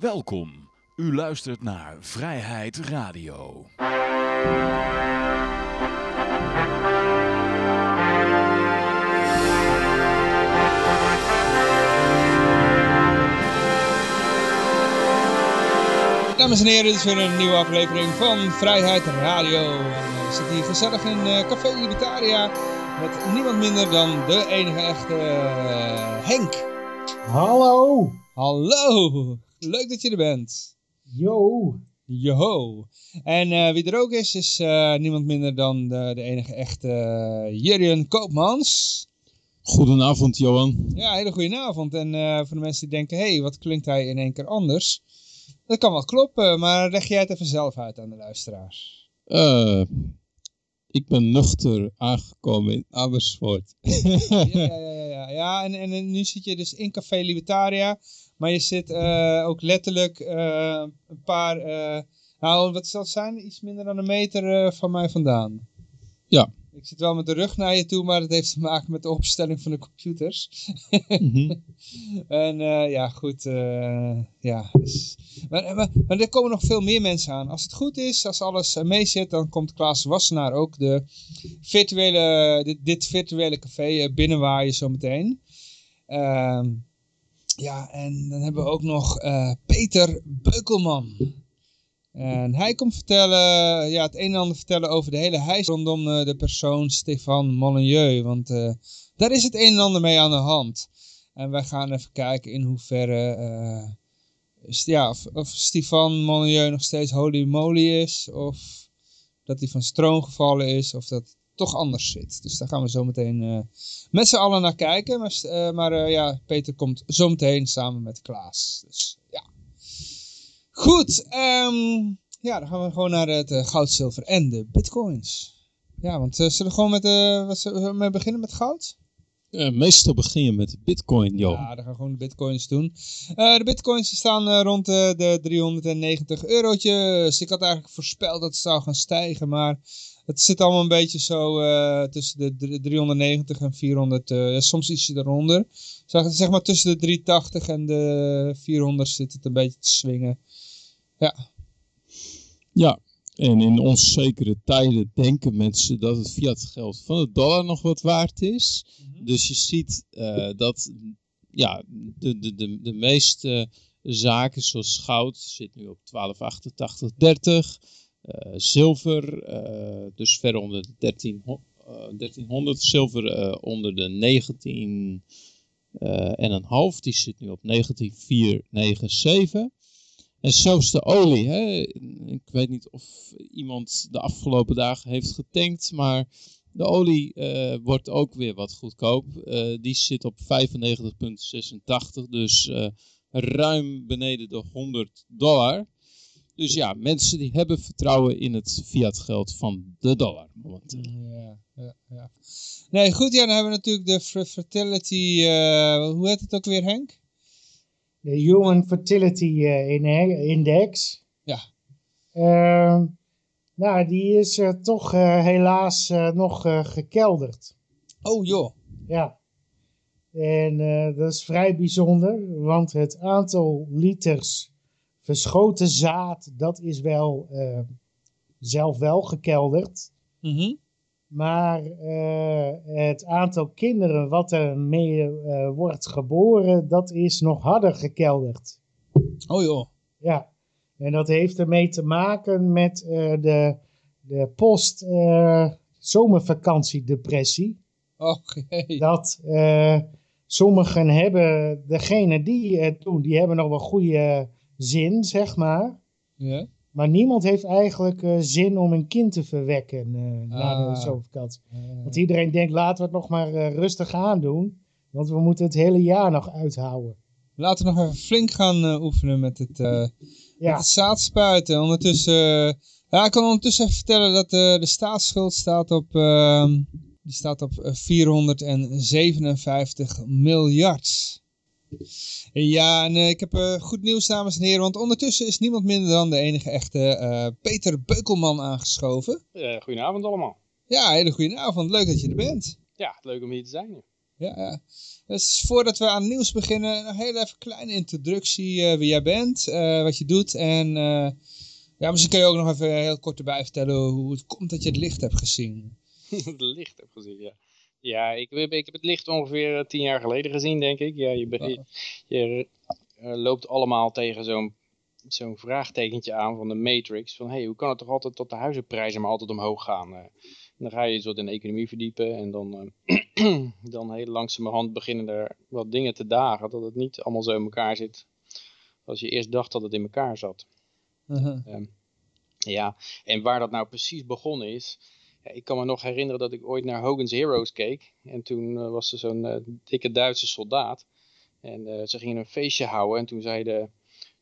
Welkom. U luistert naar Vrijheid Radio. Dames en heren, dit is weer een nieuwe aflevering van Vrijheid Radio. En we zitten hier gezellig in eh, Café Libertaria met niemand minder dan de enige echte eh, Henk. Hallo. Hallo, leuk dat je er bent. Yo. Joho. En eh, wie er ook is, is eh, niemand minder dan de, de enige echte uh, Jurjen Koopmans. Goedenavond, Johan. Ja, hele goede avond. En eh, voor de mensen die denken, hé, hey, wat klinkt hij in één keer anders? Dat kan wel kloppen, maar leg jij het even zelf uit aan de luisteraars. Uh, ik ben nuchter aangekomen in Amersfoort. ja, ja, ja, ja. ja en, en nu zit je dus in Café Libertaria, maar je zit uh, ook letterlijk uh, een paar, nou wat zal het zijn, iets minder dan een meter van mij vandaan. Ja. Ik zit wel met de rug naar je toe, maar dat heeft te maken met de opstelling van de computers. mm -hmm. en uh, ja, goed. Uh, ja, dus, maar, maar, maar, er komen nog veel meer mensen aan. Als het goed is, als alles mee zit, dan komt Klaas Wassenaar ook de virtuele, dit, dit virtuele café binnenwaaien zometeen. Ehm, ja, en dan hebben we ook nog Peter Beukelman. En hij komt vertellen, ja, het een en ander vertellen over de hele heis rondom uh, de persoon Stefan Molyneux. Want uh, daar is het een en ander mee aan de hand. En wij gaan even kijken in hoeverre, ja, of, of Stefan nog steeds holy moly is. Of dat hij van stroom gevallen is. Of dat toch anders zit. Dus daar gaan we zo meteen met z'n allen naar kijken. Maar, maar ja, Peter komt zo meteen samen met Klaas. Dus ja. Goed, um, ja, dan gaan we gewoon naar het goud, zilver en de bitcoins. Ja, want zullen we gewoon met, wat zullen we mee beginnen met goud? meestal begin je met bitcoin, joh. Ja, dan gaan we gewoon de bitcoins doen. de bitcoins die staan rond de 390 eurotjes. Ik had eigenlijk voorspeld dat het zou gaan stijgen, maar het zit allemaal een beetje zo tussen de 390 en 400, soms ietsje eronder. Zeg maar tussen de 380 en de 400 zit het een beetje te swingen. Ja. Ja, en in onzekere tijden denken mensen dat het fiat geld van de dollar nog wat waard is. Mm -hmm. Dus je ziet uh, dat ja, de, de, de, de meeste zaken zoals goud zit nu op 1288,30. Uh, zilver, uh, dus ver onder de 13, 1300. Zilver onder de 19 en een half. Die zit nu op 19497. En zelfs de olie, hè? ik weet niet of iemand de afgelopen dagen heeft getankt, maar de olie wordt ook weer wat goedkoop. Die zit op 95,86, dus ruim beneden de 100 dollar. Dus ja, mensen die hebben vertrouwen in het fiat geld van de dollar momenteel. Ja, ja, ja. Nee, goed, ja, dan hebben we natuurlijk de fertility, hoe heet het ook weer Henk? de Human Fertility uh, Index. Ja. Uh, nou, die is uh, toch uh, helaas nog gekelderd. Oh joh. Ja. En dat is vrij bijzonder, want het aantal liters verschoten zaad, dat is wel zelf wel gekelderd. Mm -hmm. Maar uh, het aantal kinderen wat er mee uh, wordt geboren, dat is nog harder gekelderd. Oh joh. Ja, en dat heeft ermee te maken met de, de post-zomervakantiedepressie. Okay. Dat sommigen hebben, degene die het doen, die hebben nog wel goede zin, zeg maar. Ja. Maar niemand heeft eigenlijk uh, zin om een kind te verwekken uh, na Ah. de zomervakantie. Want iedereen denkt, laten we het nog maar uh, rustig aandoen. Want we moeten het hele jaar nog uithouden. Laten we nog even flink gaan oefenen met het, ja. met het zaadspuiten. Ondertussen, ja, ik kan ondertussen even vertellen dat de staatsschuld staat op, ehm, die staat op 457 miljard. Ja, en uh, ik heb uh, goed nieuws, dames en heren, want ondertussen is niemand minder dan de enige echte uh, Peter Beukelman aangeschoven. goedenavond allemaal. Ja, hele goede avond. Leuk dat je er bent. Ja, leuk om hier te zijn. Ja, ja. Dus voordat we aan het nieuws beginnen, nog heel even een kleine introductie wie jij bent, wat je doet. En ja, misschien kun je ook nog even heel kort erbij vertellen hoe het komt dat je het licht hebt gezien. het licht heb gezien, ja. Ja, ik, ik heb het licht ongeveer tien jaar geleden gezien, denk ik. Ja, je, je, je loopt allemaal tegen zo'n zo'n vraagtekentje aan van de Matrix. Van, hey, hoe kan het toch altijd tot de huizenprijzen maar altijd omhoog gaan? dan ga je eens wat in de economie verdiepen en dan, uh, dan heel langzamerhand beginnen er wat dingen te dagen. Dat het niet allemaal zo in elkaar zit als je eerst dacht dat het in elkaar zat. -huh. um, ja, en waar dat nou precies begonnen is. Ik kan me nog herinneren dat ik ooit naar Hogan's Heroes keek. En toen uh, was er zo'n uh, dikke Duitse soldaat. En ze gingen een feestje houden. En toen zei de,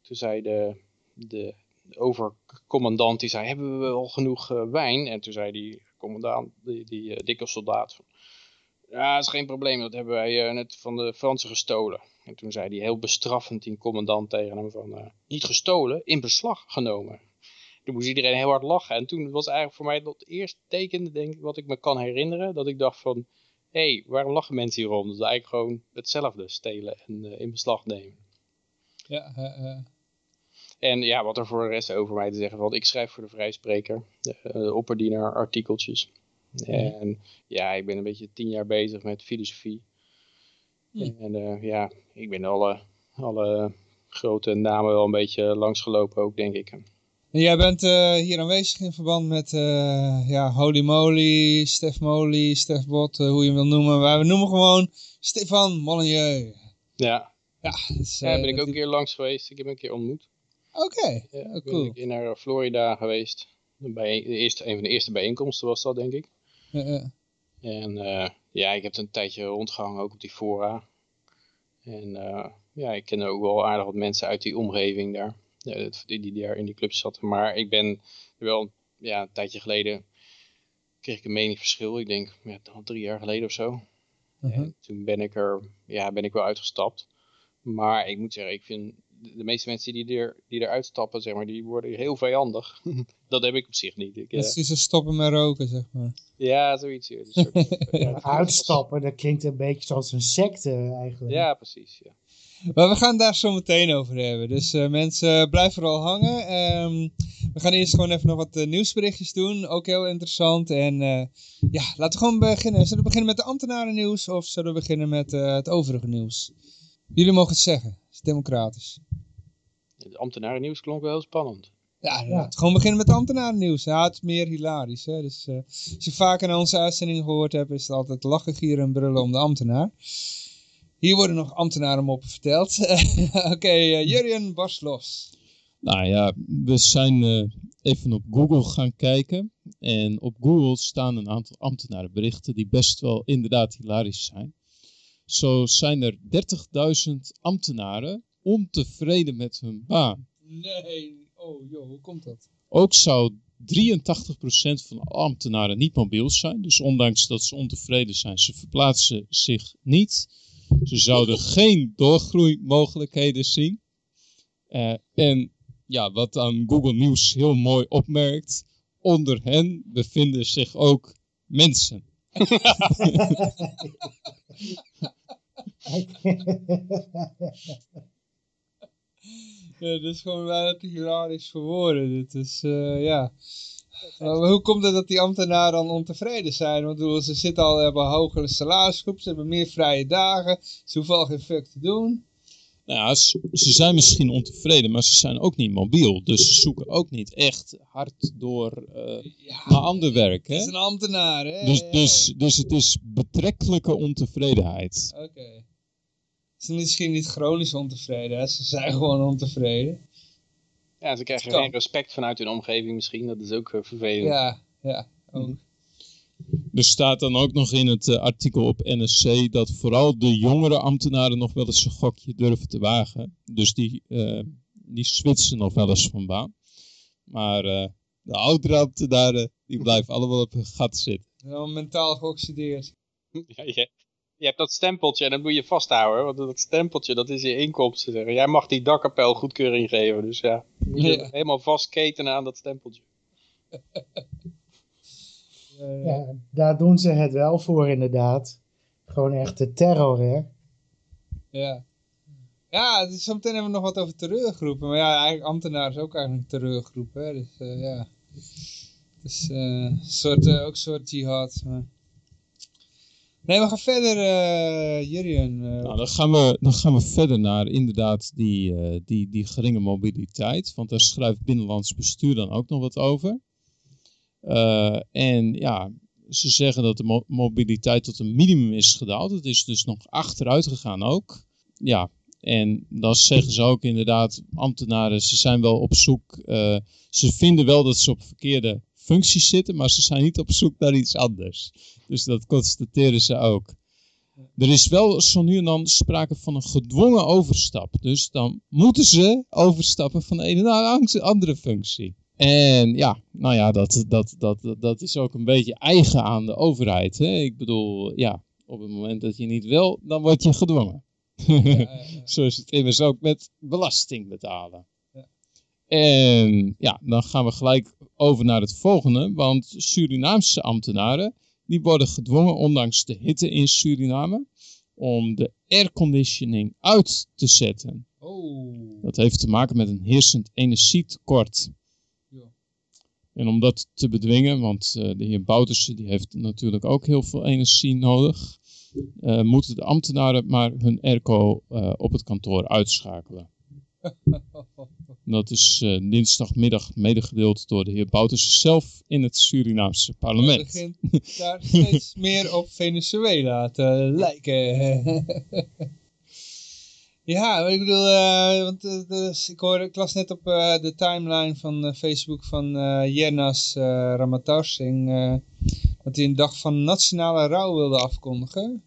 toen zei de, de, overcommandant, die zei, hebben we wel genoeg wijn? En toen zei die commandant, die, die dikke soldaat. Ja, dat is geen probleem, dat hebben wij net van de Fransen gestolen. En toen zei hij heel bestraffend, die commandant tegen hem van, niet gestolen, in beslag genomen. Toen moest iedereen heel hard lachen. En toen was eigenlijk voor mij het eerste teken, denk ik, wat ik me kan herinneren, dat ik dacht van, hé, hey, waarom lachen mensen hierom? Dat is eigenlijk gewoon hetzelfde, stelen en in beslag nemen. Ja, en ja, wat er voor de rest over mij te zeggen valt. Ik schrijf voor de Vrijspreker, de, opperdienaar artikeltjes. En ja, ik ben een beetje tien jaar bezig met filosofie. En uh, ja, ik ben alle, alle grote namen wel een beetje langsgelopen ook, denk ik. En jij bent uh, hier aanwezig in verband met uh, ja, Holy Moly, Stef Moly, Stef Bot, hoe je hem wil noemen. Maar we noemen gewoon Stefan Molyneux. Ja. Ja, dus, ja, ben ik ook een keer langs geweest. Ik heb hem een keer ontmoet. Oké, okay. ja, oh, cool. Ik ben naar Florida geweest. Bij de eerste, een van de eerste bijeenkomsten was dat, denk ik. Ja. En ja, ik heb een tijdje rondgehangen, ook op die fora. En ja, ik ken ook wel aardig wat mensen uit die omgeving daar. Ja, die, die daar in die club zaten. Maar ik ben wel ja, een tijdje geleden kreeg ik een meningsverschil. Ik denk ja, drie jaar geleden of zo. Uh -huh. En toen ben ik er, ja, ben ik wel uitgestapt. Maar ik moet zeggen, ik vind de meeste mensen die, er, die eruit stappen, zeg maar, die worden heel vijandig. dat heb ik op zich niet. Ik, dat is ze stoppen met roken, zeg maar. Ja, zoiets. Soort, ja, uitstappen, dat klinkt een beetje zoals een secte eigenlijk. Ja, precies. Ja. Maar we gaan daar zo meteen over hebben. Dus uh, mensen, blijf vooral hangen. Um, we gaan eerst gewoon even nog wat uh, nieuwsberichtjes doen. Ook heel interessant. En uh, ja, laten we gewoon beginnen. Zullen we beginnen met de ambtenarennieuws of zullen we beginnen met het overige nieuws? Jullie mogen het zeggen. Het is democratisch. Het ambtenarennieuws klonk wel heel spannend. Ja, ja. gewoon beginnen met ambtenarennieuws. Ja, het is meer hilarisch. Hè? Dus uh, als je vaker naar onze uitzending gehoord hebt, is het altijd lachen, gieren en brullen om de ambtenaar. Hier worden nog ambtenarenmoppen verteld. Oké, okay, uh, Jurjen, barst los. Nou ja, we zijn uh, even op Google gaan kijken. En op Google staan een aantal ambtenarenberichten die best wel inderdaad hilarisch zijn. Zo zijn er 30.000 ambtenaren ontevreden met hun baan. Nee, oh joh, hoe komt dat? Ook zou 83% van ambtenaren niet mobiel zijn. Dus ondanks dat ze ontevreden zijn, ze verplaatsen zich niet. Ze zouden geen doorgroeimogelijkheden zien. Uh, en ja, wat dan Google News heel mooi opmerkt, onder hen bevinden zich ook mensen. ja, dit is gewoon bijna te hilarisch voor. Dit is, uh, ja... Maar hoe komt het dat die ambtenaren dan ontevreden zijn? Want bedoel, ze zitten al, hebben hogere salarisgroep, ze hebben meer vrije dagen, ze hoeven al geen fuck te doen. Nou ja, ze, ze, zijn misschien ontevreden, maar ze zijn ook niet mobiel. Dus ze zoeken ook niet echt hard door uh, ja, naar ander werk. Het is een ambtenaar, hè? Dus, dus, dus het is betrekkelijke ontevredenheid. Oké. Okay. Ze zijn misschien niet chronisch ontevreden, hè? ze zijn gewoon ontevreden. Ja, ze krijgen geen respect vanuit hun omgeving misschien, dat is ook uh, vervelend. Ja, ja, ook. Er staat dan ook nog in het uh, artikel op NSC dat vooral de jongere ambtenaren nog wel eens een gokje durven te wagen. Dus die, uh, die switchen nog wel eens van baan. Maar uh, de oudere ambtenaren, die blijven allemaal op hun gat zitten. Wel mentaal geoxideerd. Ja, je, je hebt dat stempeltje en dat moet je vasthouden. Want dat stempeltje, dat is je inkomsten. Zeggen. Jij mag die dakkapel goedkeuring geven. Dus ja, moet je ja. helemaal vastketenen aan dat stempeltje. Ja, daar doen ze het wel voor inderdaad. Gewoon echt de terror, hè? Ja. Ja, dus zometeen hebben we nog wat over terreurgroepen. Maar ja, eigenlijk ambtenaren is ook eigenlijk een terreurgroep. Hè? Dus uh, ja. Dus uh, soort, uh, ook een soort jihad. Maar... Nee, we gaan verder, uh, Jurien. Nou, dan, gaan we, dan gaan we verder naar inderdaad die, die, die geringe mobiliteit. Want daar schrijft Binnenlands Bestuur dan ook nog wat over. en ja, ze zeggen dat de mo mobiliteit tot een minimum is gedaald. Het is dus nog achteruit gegaan ook. Ja, en dan zeggen ze ook inderdaad, ambtenaren, ze zijn wel op zoek. Ze vinden wel dat ze op verkeerde functies zitten, maar ze zijn niet op zoek naar iets anders. Dus dat constateren ze ook. Er is wel zo nu en dan sprake van een gedwongen overstap. Dus dan moeten ze overstappen van de ene naar de andere functie. En ja, nou ja, dat, dat, dat, dat is ook een beetje eigen aan de overheid. Hè? Ik bedoel, ja, op het moment dat je niet wil, dan word je gedwongen. Ja, ja, ja. Zo is het immers ook met belasting betalen. En ja, dan gaan we gelijk over naar het volgende. Want Surinaamse ambtenaren, die worden gedwongen, ondanks de hitte in Suriname, om de airconditioning uit te zetten. Oh. Dat heeft te maken met een heersend energietekort. En om dat te bedwingen, want uh, de heer Bouterse die heeft natuurlijk ook heel veel energie nodig, uh, moeten de ambtenaren maar hun airco uh, op het kantoor uitschakelen. Dat is uh, dinsdagmiddag medegedeeld door de heer Bouterse zelf in het Surinaamse parlement. Het begint daar steeds meer op Venezuela te lijken. ja, ik bedoel, uh, want, dus, ik, hoor, ik las net op de timeline van Facebook van Jernas Ramatarsing dat hij een dag van nationale rouw wilde afkondigen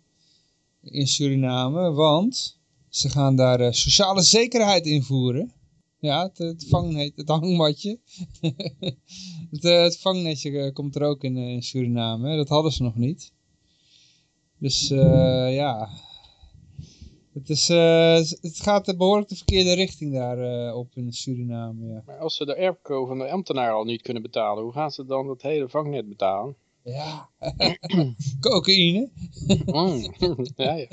in Suriname, want ze gaan daar uh, sociale zekerheid invoeren. Ja, het, het, vang, het hangmatje. het, uh, het, vangnetje uh, komt er ook in, in Suriname. Hè? Dat hadden ze nog niet. Dus ja, het, is, het gaat behoorlijk de verkeerde richting daar op in Suriname. Ja. Maar als ze de airco van de ambtenaar al niet kunnen betalen, hoe gaan ze dan het hele vangnet betalen? Ja, cocaïne. mm. ja, ja.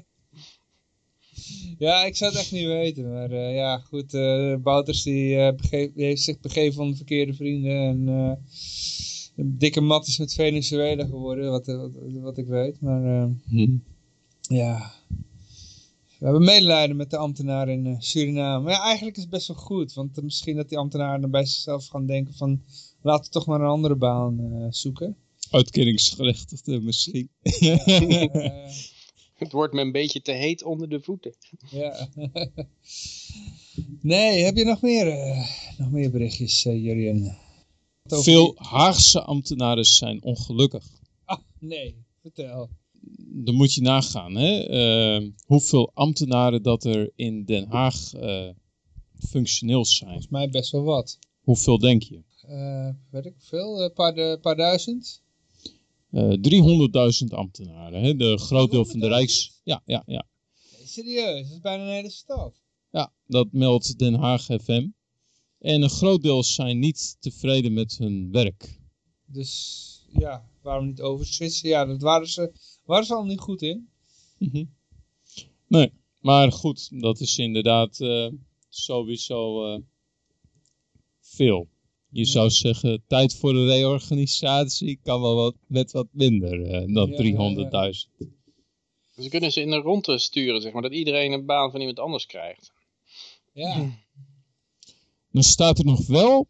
Ja, ik zou het echt niet weten. Maar uh, ja, goed. Uh, Bouters die, uh, begeef, die, heeft zich begeven van de verkeerde vrienden. En een dikke mat is met Venezuela geworden, wat, wat, wat ik weet. Maar hm. ja, we hebben medelijden met de ambtenaren in Suriname. Maar ja, eigenlijk is het best wel goed. Want misschien dat die ambtenaren dan bij zichzelf gaan denken van... Laten we toch maar een andere baan zoeken. Uitkeringsgerechtigde misschien. Het wordt me een beetje te heet onder de voeten. Ja. nee, heb je nog meer, uh, nog meer berichtjes, uh, Jurien? Veel Haagse ambtenaren zijn ongelukkig. Ah, nee, vertel. Dan moet je nagaan, hè? Uh, hoeveel ambtenaren dat er in Den Haag functioneel zijn. Volgens mij best wel wat. Hoeveel denk je? weet ik veel, een paar, paar duizend? Uh, 300.000 ambtenaren. Hè? De groot deel van de Rijks. Ja, ja, ja. Serieus, dat is bijna een hele stad. Ja, dat meldt Den Haag FM. En een groot deel zijn niet tevreden met hun werk. Dus ja, waarom niet overswitchen? Ja, dat waren ze, waren ze al niet goed in. Mhm. Nee, maar goed, dat is inderdaad uh, sowieso uh, veel. Je zou zeggen, tijd voor de reorganisatie kan wel wat, met wat minder uh, dan ja, 300.000. Dus kunnen ze in de ronde sturen, zeg maar, dat iedereen een baan van iemand anders krijgt. Ja. Dan staat er nog wel,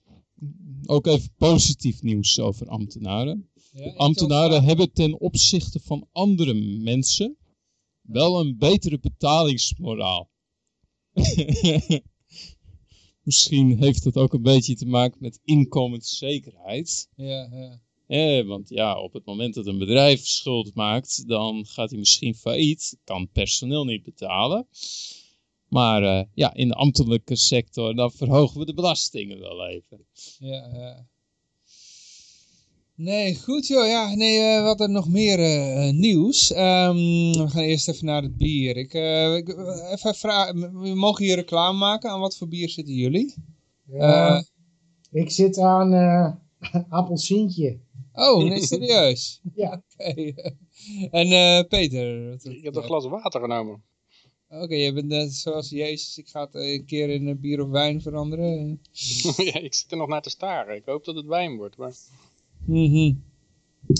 ook even positief nieuws over ambtenaren. Ja, ambtenaren hebben ten opzichte van andere mensen wel een betere betalingsmoraal. Misschien heeft dat ook een beetje te maken met inkomenszekerheid. Ja, ja. Eh, want ja, op het moment dat een bedrijf schuld maakt, dan gaat hij misschien failliet, kan personeel niet betalen. Maar uh, ja, in de ambtelijke sector, dan verhogen we de belastingen wel even. Ja, ja. Nee, goed joh. Ja, nee, uh, wat er nog meer uh, nieuws. Um, we gaan eerst even naar het bier. Ik, uh, ik even vragen, we mogen hier reclame maken. Aan wat voor bier zitten jullie? Ja, ik zit aan appelsientje. Oh, nee, serieus? ja. Okay. en uh, Peter? Wat, ik heb een glas water genomen. Oké, okay, je bent net zoals Jezus, ik ga het een keer in bier of wijn veranderen. ja, ik zit er nog naar te staren. Ik hoop dat het wijn wordt. Maar... Mm.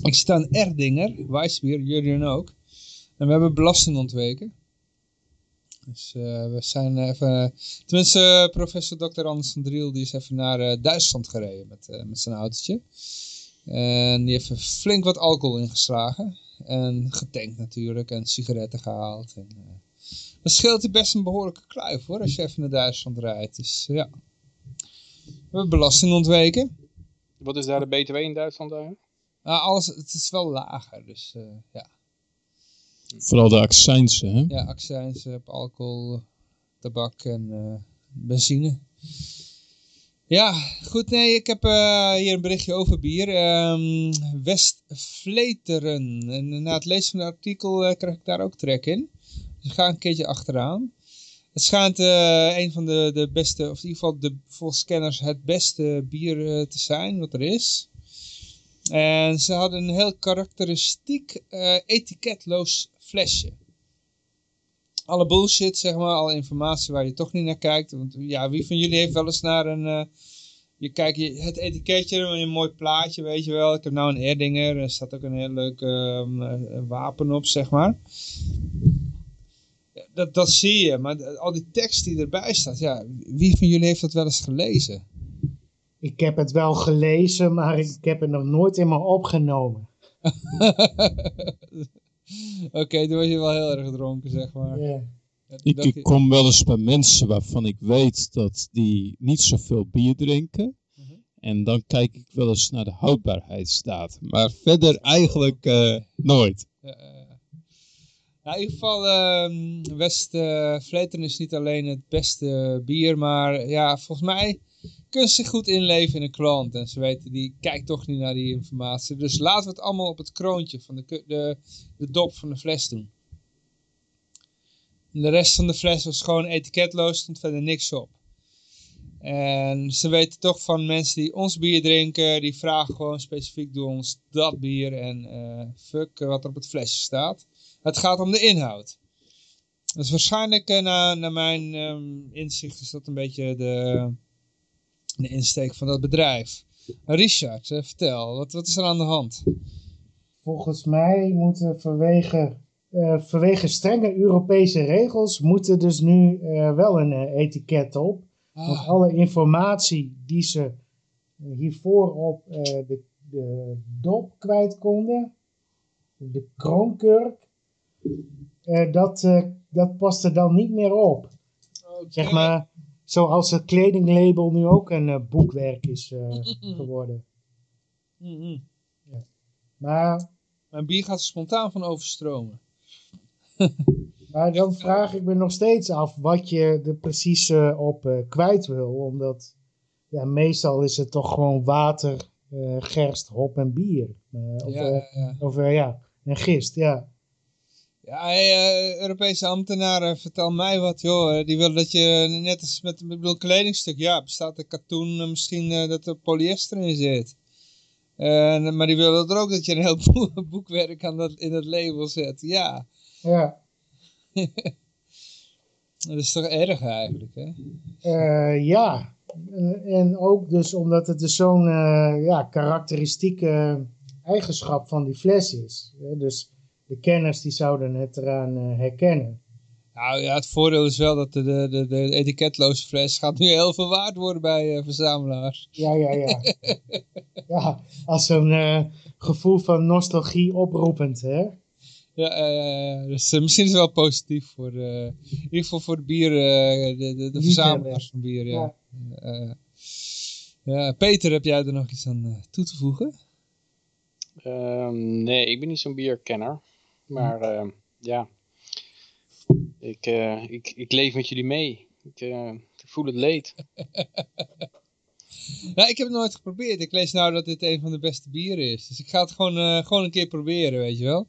Ik sta aan Erdinger, Wijsbier, jullie ook. En we hebben belasting ontweken. Dus uh, we zijn even, tenminste professor Dr. Anders van Driel, die is even naar uh, Duitsland gereden met, uh, met zijn autootje. En die heeft flink wat alcohol ingeslagen. En getankt natuurlijk en sigaretten gehaald. En, dan scheelt hij best een behoorlijke kluif hoor, als je even naar Duitsland rijdt. Dus ja, we hebben belasting ontweken. Wat is daar de BTW in Duitsland eigenlijk? Nou, alles, het is wel lager, dus ja. Vooral de accijnsen, hè? Ja, accijnsen op alcohol, tabak en uh, benzine. Ja, goed, nee, ik heb uh, hier een berichtje over bier. Um, Westvleteren. En na het lezen van het artikel uh, krijg ik daar ook trek in. Dus ik ga een keertje achteraan. Het schijnt een van de, de beste, of in ieder geval de, volgens het beste bier te zijn wat er is. En ze hadden een heel karakteristiek etiketloos flesje. Alle bullshit, zeg maar, alle informatie waar je toch niet naar kijkt. Want ja, wie van jullie heeft wel eens naar een... Uh, je kijkt het etiketje, een mooi plaatje, weet je wel. Ik heb nou een Erdinger, er staat ook een heel leuk uh, wapen op, zeg maar. Dat, dat zie je, maar al die tekst die erbij staat, ja, wie van jullie heeft dat wel eens gelezen? Ik heb het wel gelezen, maar ik heb het nog nooit in me opgenomen. Oké, okay, toen was je wel heel erg dronken, zeg maar. Yeah. Ik, ik, kom wel eens bij mensen waarvan ik weet dat die niet zoveel bier drinken. Uh -huh. En dan kijk ik wel eens naar de houdbaarheidsdatum. Maar verder eigenlijk uh, nooit. Ja, nou, in ieder geval, uh, West uh, is niet alleen het beste bier, maar ja, volgens mij kunnen ze goed inleven in een klant. En ze weten, die kijkt toch niet naar die informatie. Dus laten we het allemaal op het kroontje van de, de, de dop van de fles doen. En de rest van de fles was gewoon etiketloos, stond verder niks op. En ze weten toch van mensen die ons bier drinken, die vragen gewoon specifiek door ons dat bier en uh, fuck wat er op het flesje staat. Het gaat om de inhoud. Dus waarschijnlijk, uh, naar, naar mijn um, inzicht, is dat een beetje de, de insteek van dat bedrijf. Richard, eh, vertel, wat, wat is er aan de hand? Volgens mij moeten vanwege, uh, vanwege strenge Europese regels moeten dus nu wel een etiket op. Ah. Want alle informatie die ze hiervoor op de, de dop kwijt konden, de kroonkurk, dat, dat past er dan niet meer op. Okay. Zeg maar, Zoals het kledinglabel nu ook een uh, boekwerk is geworden. Mm -hmm. ja. Maar... Mijn bier gaat er spontaan van overstromen. maar dan vraag ik me nog steeds af wat je er precies uh, op kwijt wil. Omdat ja, meestal is het toch gewoon water, gerst, hop en bier. of, ja, ja. of ja, en gist, ja. Ja, hey, uh, Europese ambtenaren, vertel mij wat, joh. Die willen dat je, net als met een bedoel, kledingstuk, ja, bestaat er katoen, misschien dat er polyester in zit. maar die willen er ook dat je een heel boekwerk aan dat, in het label zet, ja. Ja. dat is toch erg eigenlijk, hè? ja, en ook dus omdat het dus zo'n ja, karakteristieke eigenschap van die fles is. Dus de kenners die zouden het eraan uh, herkennen. Nou ja, het voordeel is wel dat de, de, de, de etiketloze fles gaat nu heel veel waard worden bij uh, verzamelaars. Ja, ja, ja. ja, als zo'n uh, gevoel van nostalgie oproepend, hè? Ja, uh, dus misschien is het wel positief voor, de, in ieder geval voor de bier, de, de, de verzamelaars van bier, ja. Ja. ja. Peter, heb jij er nog iets aan toe te voegen? Um, nee, ik ben niet zo'n bierkenner. Maar uh, ja, ik, uh, ik, ik leef met jullie mee. Ik, uh, ik voel het leed. nou, ik heb het nooit geprobeerd. Ik lees nou dat dit een van de beste bieren is. Dus ik ga het gewoon, gewoon een keer proberen, weet je wel.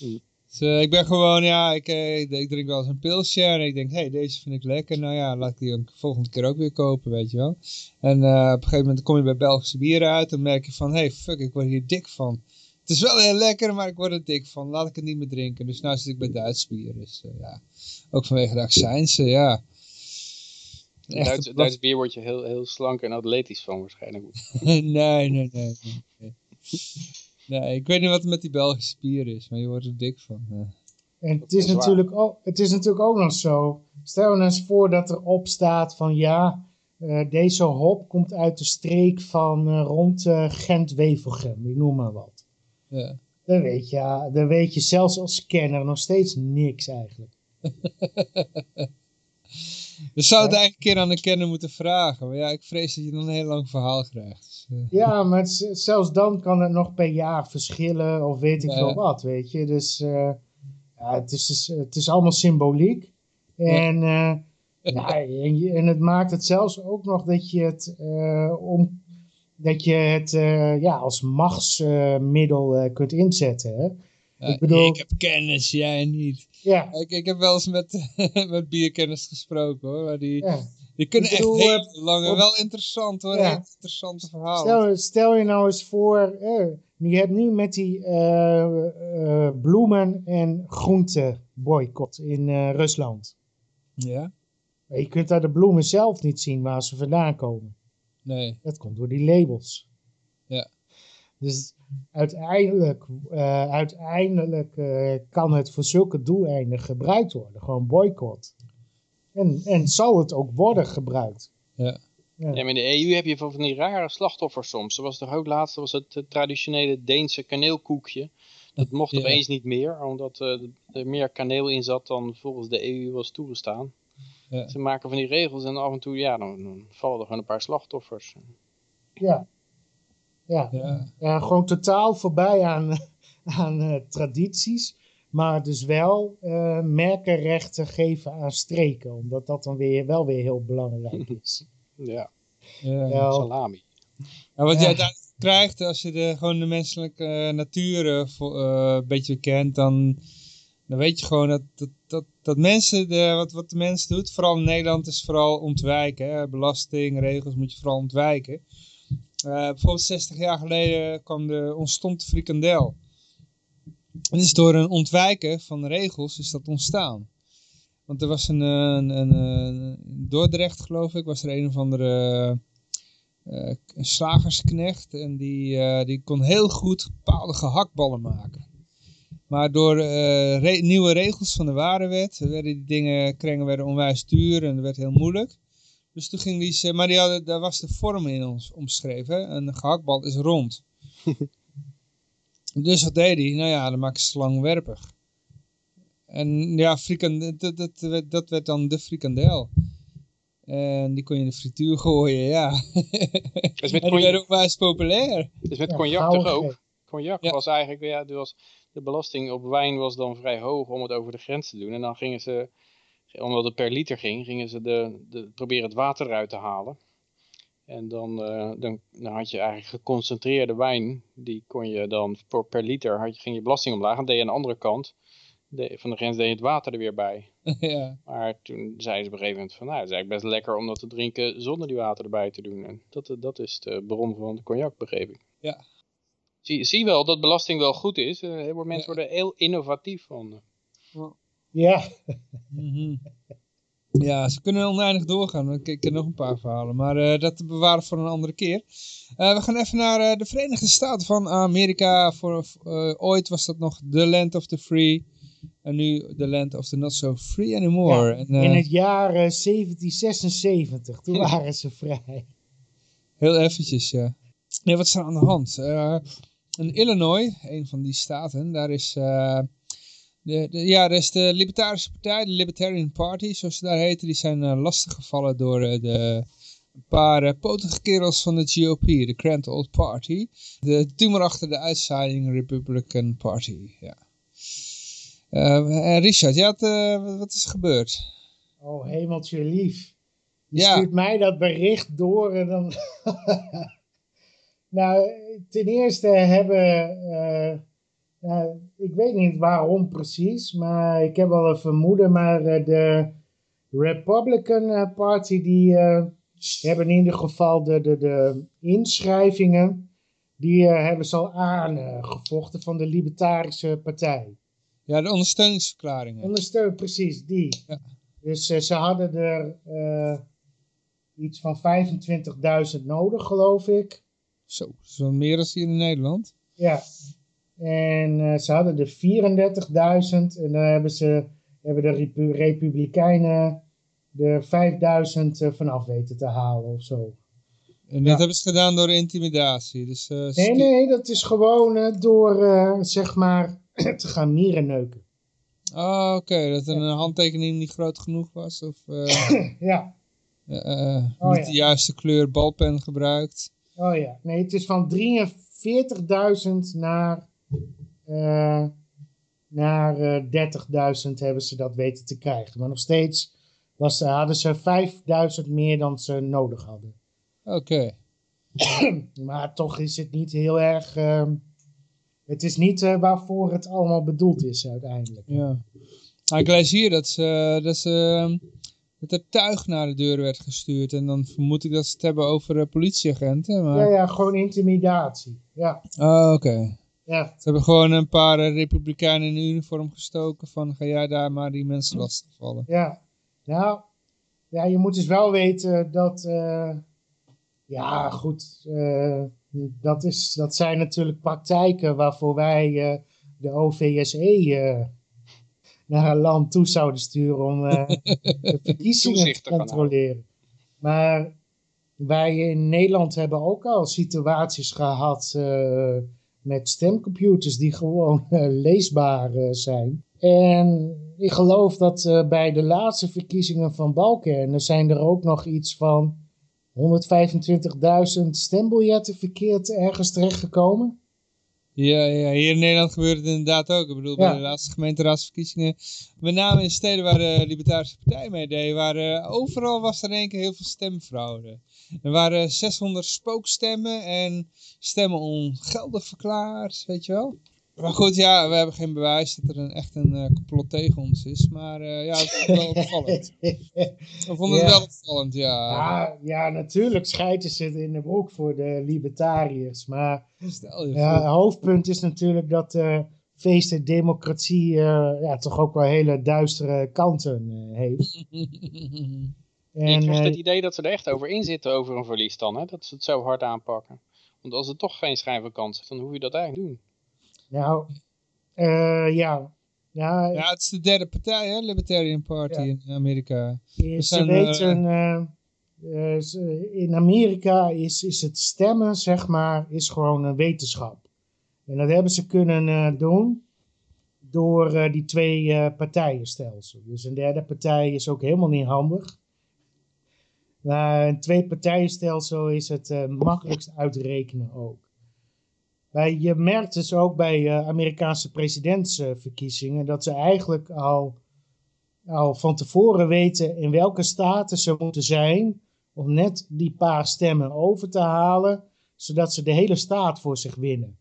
Mm. Dus, ik ben gewoon, ja, ik, ik, ik, drink wel eens een pilsje en ik denk, hé, hey, deze vind ik lekker. Nou ja, laat ik die een volgende keer ook weer kopen, weet je wel. En op een gegeven moment kom je bij Belgische bieren uit en merk je van, hé, hey, fuck, ik word hier dik van. Het is wel heel lekker, maar ik word er dik van. Laat ik het niet meer drinken. Dus nu zit ik bij Duits bier. Dus uh, ja, ook vanwege de accijnsen, ja. Duits, Duits bier word je heel, heel slank en atletisch van waarschijnlijk. nee, nee, nee, nee, nee. ik weet niet wat er met die Belgische bier is, maar je wordt er dik van. Ja. En het is, natuurlijk ook, het is natuurlijk ook nog zo. Stel je nou eens voor dat er op staat van ja, uh, deze hop komt uit de streek van uh, rond uh, Gent-Wevelgem, ik noem maar wat. Ja. Dan weet, je, dan weet je zelfs als kenner nog steeds niks eigenlijk. Je zou het eigenlijk een keer aan de kenner moeten vragen. Maar ja, ik vrees dat je dan een heel lang verhaal krijgt. Dus, ja, maar het, zelfs dan kan het nog per jaar verschillen of weet ik veel wat, weet je. Dus ja, het, is, dus, het is allemaal symboliek. En, ja. ja, en, en, het maakt het zelfs ook nog dat je het uh, om dat je het uh, ja, als machtsmiddel uh, kunt inzetten. Hè? Ik, bedoel... ik heb kennis, jij niet. Ja. Ik, ik heb wel eens met, met bierkennis gesproken hoor. Maar die, ja. die kunnen echt heel lang op... wel interessant hoor. Ja. Interessante verhalen. Stel, stel, je nou eens voor, eh, je hebt nu met die bloemen- en groenteboycott in Rusland. Ja. Je kunt daar de bloemen zelf niet zien waar ze vandaan komen. Nee. Dat komt door die labels. Ja. Dus uiteindelijk, uh, uiteindelijk uh, kan het voor zulke doeleinden gebruikt worden. Gewoon boycott. En, en zal het ook worden gebruikt. Ja. Ja. ja, maar in de EU heb je van die rare slachtoffers soms. Zo was toch ook laatst was het, het traditionele Deense kaneelkoekje. Dat mocht ja. opeens niet meer, omdat uh, er meer kaneel in zat dan volgens de EU was toegestaan. Ja. Ze maken van die regels en af en toe, ja, dan, dan vallen er gewoon een paar slachtoffers. Ja. Ja, ja. ja gewoon totaal voorbij aan, aan uh, tradities. Maar dus wel uh, merkenrechten geven aan streken. Omdat dat dan weer, wel weer heel belangrijk is. ja, ja. Wel, salami. Ja, wat je uiteindelijk krijgt als je de, gewoon de menselijke natuur uh, een beetje kent, dan, dan weet je gewoon dat, dat, dat, dat mensen, wat, wat de mens doet, vooral in Nederland, is vooral ontwijken. Hè? Belasting, regels moet je vooral ontwijken. Uh, bijvoorbeeld 60 jaar geleden kwam de, ontstond de frikandel. En is door een ontwijken van regels is dat ontstaan. Want er was een, een, een, Dordrecht geloof ik, was er een of andere uh, slagersknecht. En die, uh, die kon heel goed bepaalde gehaktballen maken. Maar door uh, re nieuwe regels van de warenwet werden die dingen, krengen werden onwijs duur en dat werd heel moeilijk. Dus toen ging die maar die hadden, daar was de vorm in ons omschreven. Een gehaktbal is rond. dus wat deed hij? Nou ja, dan maak je ze langwerpig. En ja, frikandel, dat, dat, dat, dat werd dan de frikandel. En die kon je in de frituur gooien, ja. Dus met en die werden ook wel eens populair. Dus met ja, cognac toch ook? Cognac ja. was eigenlijk, ja, was, de belasting op wijn was dan vrij hoog om het over de grens te doen. En dan gingen ze, omdat het per liter ging, gingen ze de, de, proberen het water eruit te halen. En dan, uh, dan, dan, had je eigenlijk geconcentreerde wijn, die kon je dan voor per liter, had je, ging je belasting omlaag. En deed je aan de andere kant de, van de grens deed je het water er weer bij. ja. Maar toen zeiden ze op een gegeven moment van, nou, het is eigenlijk best lekker om dat te drinken zonder die water erbij te doen. En dat, dat is de bron van de cognac, begreep ik. Ja. Zie, zie wel dat belasting wel goed is. Uh, heel veel mensen ja. worden heel innovatief van. Ja. mm -hmm. Ja, ze kunnen oneindig doorgaan. Ik ken nog een paar verhalen, maar uh, dat bewaren voor een andere keer. Uh, we gaan even naar uh, de Verenigde Staten van Amerika. Voor, ooit was dat nog the land of the free. En nu the land of the not so free anymore. Ja, en, in het jaar 1776, toen waren ze vrij. Heel eventjes, ja. Nee, wat is er aan de hand? In Illinois, een van die staten, daar is... De, de, ja, dat is de Libertarische Partij, de Libertarian Party, zoals ze daar heten. Die zijn uh, lastiggevallen door uh, de, een paar uh, potige kerels van de GOP, de Grand Old Party. De tumor achter de uitzaaiing Republican Party, ja. Richard, ja, wat, wat is er gebeurd? Oh, hemeltje lief. Je ja. stuurt mij dat bericht door en dan... nou, ten eerste hebben... Uh, ik weet niet waarom precies, maar ik heb wel een vermoeden. Maar uh, de Republican uh, Party die hebben in ieder geval de, de, de inschrijvingen die eh, hebben ze al aangevochten van de Libertarische Partij. Ja, de ondersteuningsverklaringen. Ondersteun, precies, die. Ja. Dus eh, ze hadden er eh, iets van 25.000 nodig, geloof ik. Zo, dat is wel meer dan hier in Nederland. Ja. En eh, ze hadden er 34.000 en daar hebben, ze, hebben de Repu- Republikeinen er 5.000 eh, vanaf weten te halen of zo. En dat Ja. hebben ze gedaan door intimidatie. Dus, eh, Nee, nee, dat is gewoon door, zeg maar, te gaan mierenneuken. Ah, oké, dat een handtekening niet groot genoeg was. Of Ja, Oh, niet de juiste kleur balpen gebruikt. Oh ja. Nee, het is van 43.000 naar, eh, naar eh, 30.000 hebben ze dat weten te krijgen. Maar nog steeds was, hadden ze 5.000 meer dan ze nodig hadden. Oké. Maar toch is het niet heel erg... ehm, het is niet eh, waarvoor het allemaal bedoeld is uiteindelijk. Ja. Nou, ik lees hier dat, ze, dat, ze, ehm, dat er tuig naar de deur werd gestuurd. En dan vermoed ik dat ze het hebben over eh, politieagenten. Maar... Ja, ja, gewoon intimidatie. Ja, Oh, oké. ja. Ze hebben gewoon een paar eh, republikeinen in uniform gestoken van ga jij daar maar die mensen lastigvallen. Ja, nou, ja, je moet dus wel weten dat, eh, ja, goed, dat, is, dat zijn natuurlijk praktijken waarvoor wij de OVSE naar een land toe zouden sturen om eh, de verkiezingen te controleren. Maar wij in Nederland hebben ook al situaties gehad eh, met stemcomputers die gewoon eh, leesbaar zijn. En ik geloof dat eh, bij de laatste verkiezingen van Balkenende zijn er ook nog iets van 125.000 stembiljetten verkeerd ergens terechtgekomen. Ja, ja, hier in Nederland gebeurt het inderdaad ook. Ik bedoel, Ja. bij de laatste gemeenteraadsverkiezingen, met name in steden waar de Libertarische Partij meedeed, waar eh, overal was er in één keer heel veel stemfraude. Er waren 600 spookstemmen en stemmen ongeldig verklaard, weet je wel. Maar goed, ja, we hebben geen bewijs dat er een, echt een eh, complot tegen ons is, maar eh, ja, het is wel opvallend. We vonden het Ja. wel opvallend, ja. Ja, ja, natuurlijk schijten ze het in de broek voor de libertariërs. Maar Stel je ja, het hoofdpunt is natuurlijk dat eh feest en democratie eh, ja, toch ook wel hele duistere kanten eh, heeft. je En, krijgt eh, het idee dat ze er echt over inzitten over een verlies dan, hè? dat ze het zo hard aanpakken. Want als er toch geen schijn van kans is, dan hoef je dat eigenlijk doen. Nou, eh, ja. Ja, Ja, het is de derde partij, hè, Libertarian Party Ja. in Amerika. Ze zijn, weten, eh, eh, ze- in Amerika is, is het stemmen, zeg maar, is gewoon een wetenschap. En dat hebben ze kunnen eh, doen door eh, die twee eh partijenstelsel. Dus een derde partij is ook helemaal niet handig. Maar een twee partijenstelsel is het eh, makkelijkst uitrekenen ook. Maar je merkt dus ook bij eh, Amerikaanse presidentsverkiezingen dat ze eigenlijk al al van tevoren weten in welke staten ze moeten zijn om net die paar stemmen over te halen, zodat ze de hele staat voor zich winnen.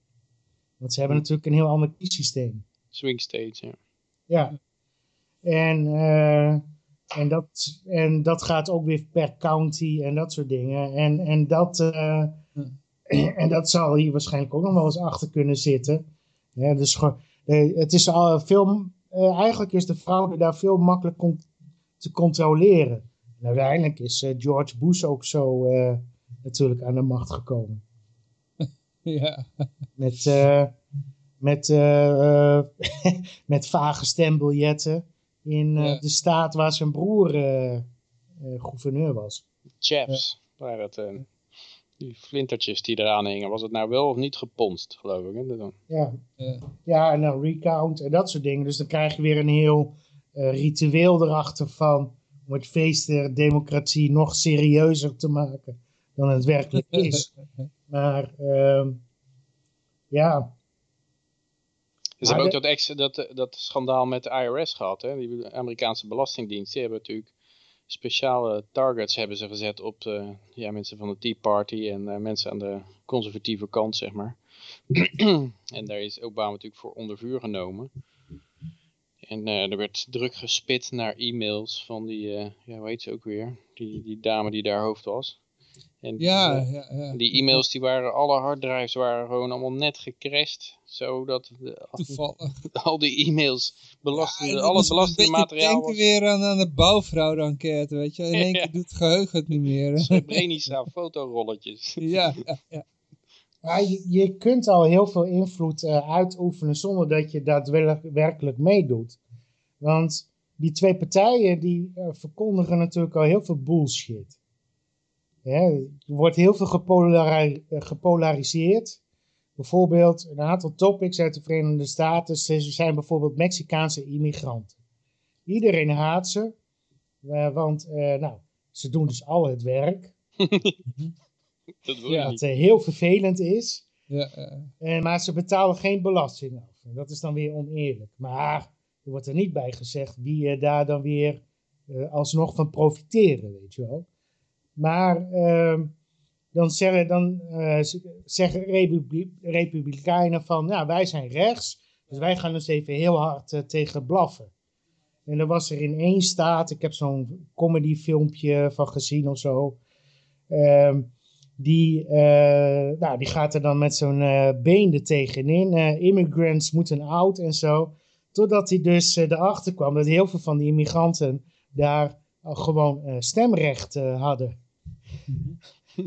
Want ze hebben natuurlijk een heel ander kiessysteem. Swing states, ja. Ja. En, eh, en, dat, en dat gaat ook weer per county en dat soort dingen. En, en, dat, eh, en dat zal hier waarschijnlijk ook nog wel eens achter kunnen zitten. Ja, dus gewoon, eh, het is al veel, eh, eigenlijk is de fraude daar veel makkelijk con- te controleren. En uiteindelijk is eh, George Bush ook zo eh, natuurlijk aan de macht gekomen. Ja. Met, eh, met, met vage stembiljetten in Ja. de staat waar zijn broer gouverneur was. Chaps, het, eh, die flintertjes die eraan hingen. Was het nou wel of niet geponst, geloof ik. Hè? Dan- Ja. Ja. ja, en dan recount en dat soort dingen. Dus dan krijg je weer een heel eh, ritueel erachter van om het feest der democratie nog serieuzer te maken dan het werkelijk is. Maar ehm, ja, Ze hebben ook dat, ex, dat, dat schandaal met de IRS gehad. Hè? Die Amerikaanse belastingdienst. Die hebben natuurlijk speciale targets hebben ze gezet op de, ja, mensen van de Tea Party en eh, mensen aan de conservatieve kant, zeg maar. en daar is Obama natuurlijk voor onder vuur genomen. En eh, er werd druk gespit naar e-mails van die, eh, ja, hoe heet ze ook weer? Die, die dame die daar hoofd was. En Ja, die, ja, ja. die e-mails die waren, alle harddrives waren gewoon allemaal net gecrashed. Zodat de, Toevallig. al die e-mails, belastende, Ja, al het belastende materiaal denken was weer aan, aan de bouwfraude-enquête, weet je. In één Ja. keer doet het geheugen het niet meer. Srebrenica fotorolletjes. ja, ja, ja. Maar je, je kunt al heel veel invloed eh, uitoefenen zonder dat je daadwerkelijk meedoet. Want die twee partijen die eh, verkondigen natuurlijk al heel veel bullshit. Hè, er wordt heel veel gepolari- eh, gepolariseerd. Bijvoorbeeld een aantal topics uit de Verenigde Staten ze zijn bijvoorbeeld Mexicaanse immigranten. Iedereen haat ze, eh, want eh, nou, ze doen dus al het werk. Dat Ja. Wat heel vervelend is. ja, maar ze betalen geen belasting over. Dat is dan weer oneerlijk. Maar er wordt er niet bij gezegd wie daar dan weer eh, alsnog van profiteren, weet je wel. Maar ehm, dan zeggen, dan, eh, zeggen republi- republikeinen van, ja, wij zijn rechts, dus wij gaan dus even heel hard eh, tegen blaffen. En dan was er in één staat, ik heb zo'n comedy filmpje van gezien of zo, ehm, die, eh, nou, die gaat er dan met zo'n eh, been er tegenin. Eh, immigrants moeten out en zo. Totdat hij dus erachter kwam dat heel veel van die immigranten daar gewoon stemrecht hadden.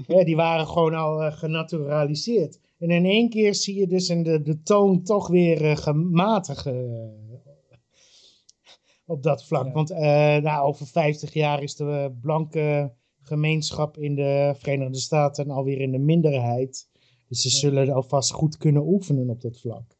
Ja, die waren gewoon al eh, genaturaliseerd. En in één keer zie je dus in de, de toon toch weer eh, gematigen eh, op dat vlak. Ja. Want eh, nou, over 50 jaar is de blanke gemeenschap in de Verenigde Staten alweer in de minderheid. Dus ze zullen alvast goed kunnen oefenen op dat vlak.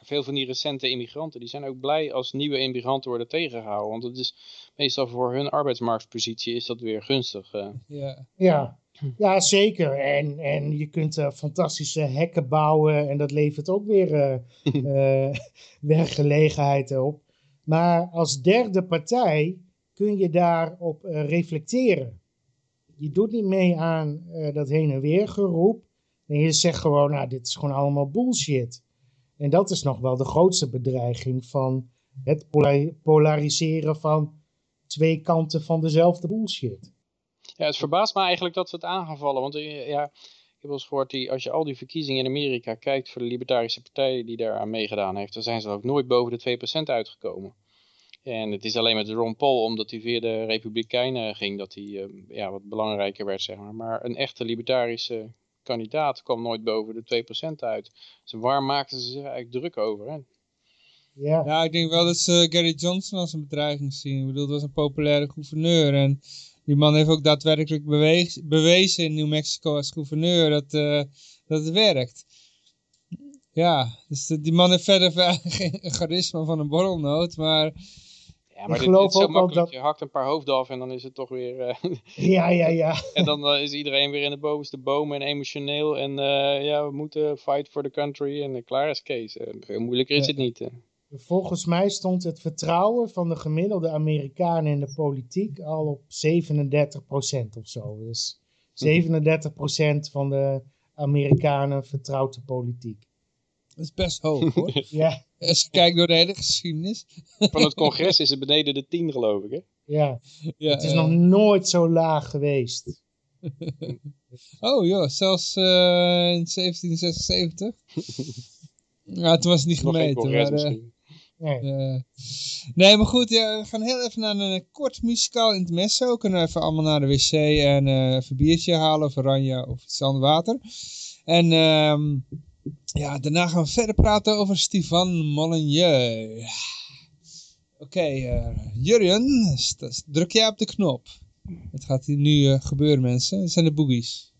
Veel van die recente immigranten, die zijn ook blij als nieuwe immigranten worden tegengehouden. Want het is meestal voor hun arbeidsmarktpositie is dat weer gunstig. eh. ja. Ja, ja zeker. En, en je kunt eh, fantastische hekken bouwen en dat levert ook weer eh, eh, werkgelegenheid op. Maar als derde partij kun je daarop reflecteren. Je doet niet mee aan eh, dat heen en weer geroep. En je zegt gewoon, nou, dit is gewoon allemaal bullshit. En dat is nog wel de grootste bedreiging van het pola- polariseren van twee kanten van dezelfde bullshit. Ja, het verbaast me eigenlijk dat we het aangevallen. Want eh, ja, ik heb wel eens gehoord, die, als je al die verkiezingen in Amerika kijkt voor de Libertarische Partij die daaraan meegedaan heeft, dan zijn ze ook nooit boven de 2% uitgekomen. En het is alleen met Ron Paul, omdat hij via de Republikeinen ging, dat hij eh, ja, wat belangrijker werd, zeg maar. Maar een echte libertarische kandidaat kwam nooit boven de 2% uit. Dus waar maakten ze zich eigenlijk druk over? Ja. Ja, ik denk wel dat ze Gary Johnson als een bedreiging zien. Ik bedoel, het was een populaire gouverneur. En die man heeft ook daadwerkelijk beweeg- bewezen in New Mexico als gouverneur dat, eh, dat het werkt. Ja, dus de- die man heeft verder geen charisma van een borrelnoot, maar Ja, maar dit, geloof dit is zo ook makkelijk. dat- Je hakt een paar hoofden af en dan is het toch weer... eh, Ja, ja, ja. En dan eh, is iedereen weer in de bovenste boom en emotioneel. En eh, ja, we moeten fight for the country. En klaar is Kees. Veel moeilijker is Ja. het niet. Volgens mij stond het vertrouwen van de gemiddelde Amerikanen in de politiek al op 37% of zo. Dus 37% van de Amerikanen vertrouwt de politiek. dat is best hoog hoor. Ja, Als je kijkt door de hele geschiedenis. Van het congres is het beneden de 10 geloof ik. Hè? ja. Ja, het is nog nooit zo laag geweest. Oh joh, zelfs eh, in 1776. ja, toen was het niet Nog geen gemeten. congres Maar, eh, misschien. Nee. eh, maar goed, ja, we gaan heel even naar een kort muzikaal intermezzo. Kunnen we even allemaal naar de wc en eh, even een biertje halen of oranje of iets aan water. En ehm, ja, daarna gaan we verder praten over Stefan Molyneux. Oké, eh Jurjen, druk jij op de knop. Het gaat hier nu eh, gebeuren mensen, zijn de boogies.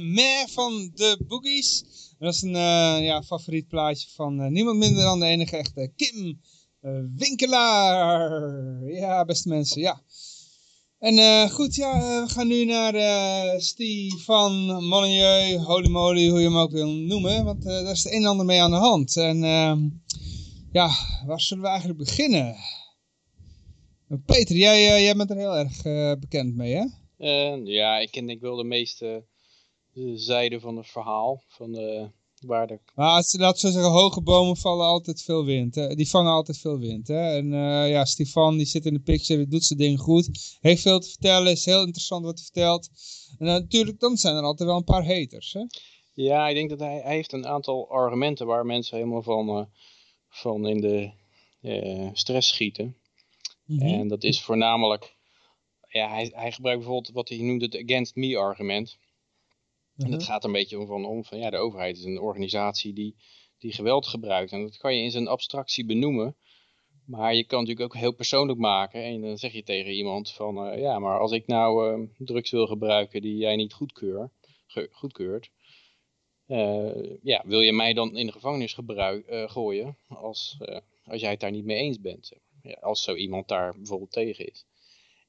Meh van de Boogies. Dat is een uh, ja, favoriet plaatje van uh, niemand minder dan de enige echte Kim Winkelaar. Ja, beste mensen, ja. En goed, ja, we gaan nu naar Stefan Molyneux, holy moly, hoe je hem ook wil noemen. Want daar is het een en ander mee aan de hand. En ehm, ja, waar zullen we eigenlijk beginnen? Peter, jij, jij bent er heel erg bekend mee, hè? ja, ik ken denk wel de meeste zijden van het verhaal. Van de, waar de... Maar als je dat zo zeggen, hoge bomen vallen altijd veel wind. Hè? Die vangen altijd veel wind. Hè? En uh, ja, Stefan die zit in de picture, die doet zijn ding goed. Heeft veel te vertellen, is heel interessant wat hij vertelt. En uh, natuurlijk, dan zijn er altijd wel een paar haters. Hè? Ja, ik denk dat hij, hij heeft een aantal argumenten waar mensen helemaal van, uh, van in de stress schieten. Mm -hmm. En dat is voornamelijk ja, hij, hij gebruikt bijvoorbeeld wat hij noemt het against me argument. En dat gaat een beetje om van, om van ja, de overheid is een organisatie die, die geweld gebruikt. En dat kan je in zijn abstractie benoemen. Maar je kan natuurlijk ook heel persoonlijk maken. En dan zeg je tegen iemand van, uh, ja, maar als ik nou uh, drugs wil gebruiken die jij niet goedkeur, ge, goedkeurt. Uh, ja, wil je mij dan in de gevangenis gebruik, gooien als, als jij het daar niet mee eens bent? Zeg maar. ja, als zo iemand daar bijvoorbeeld tegen is.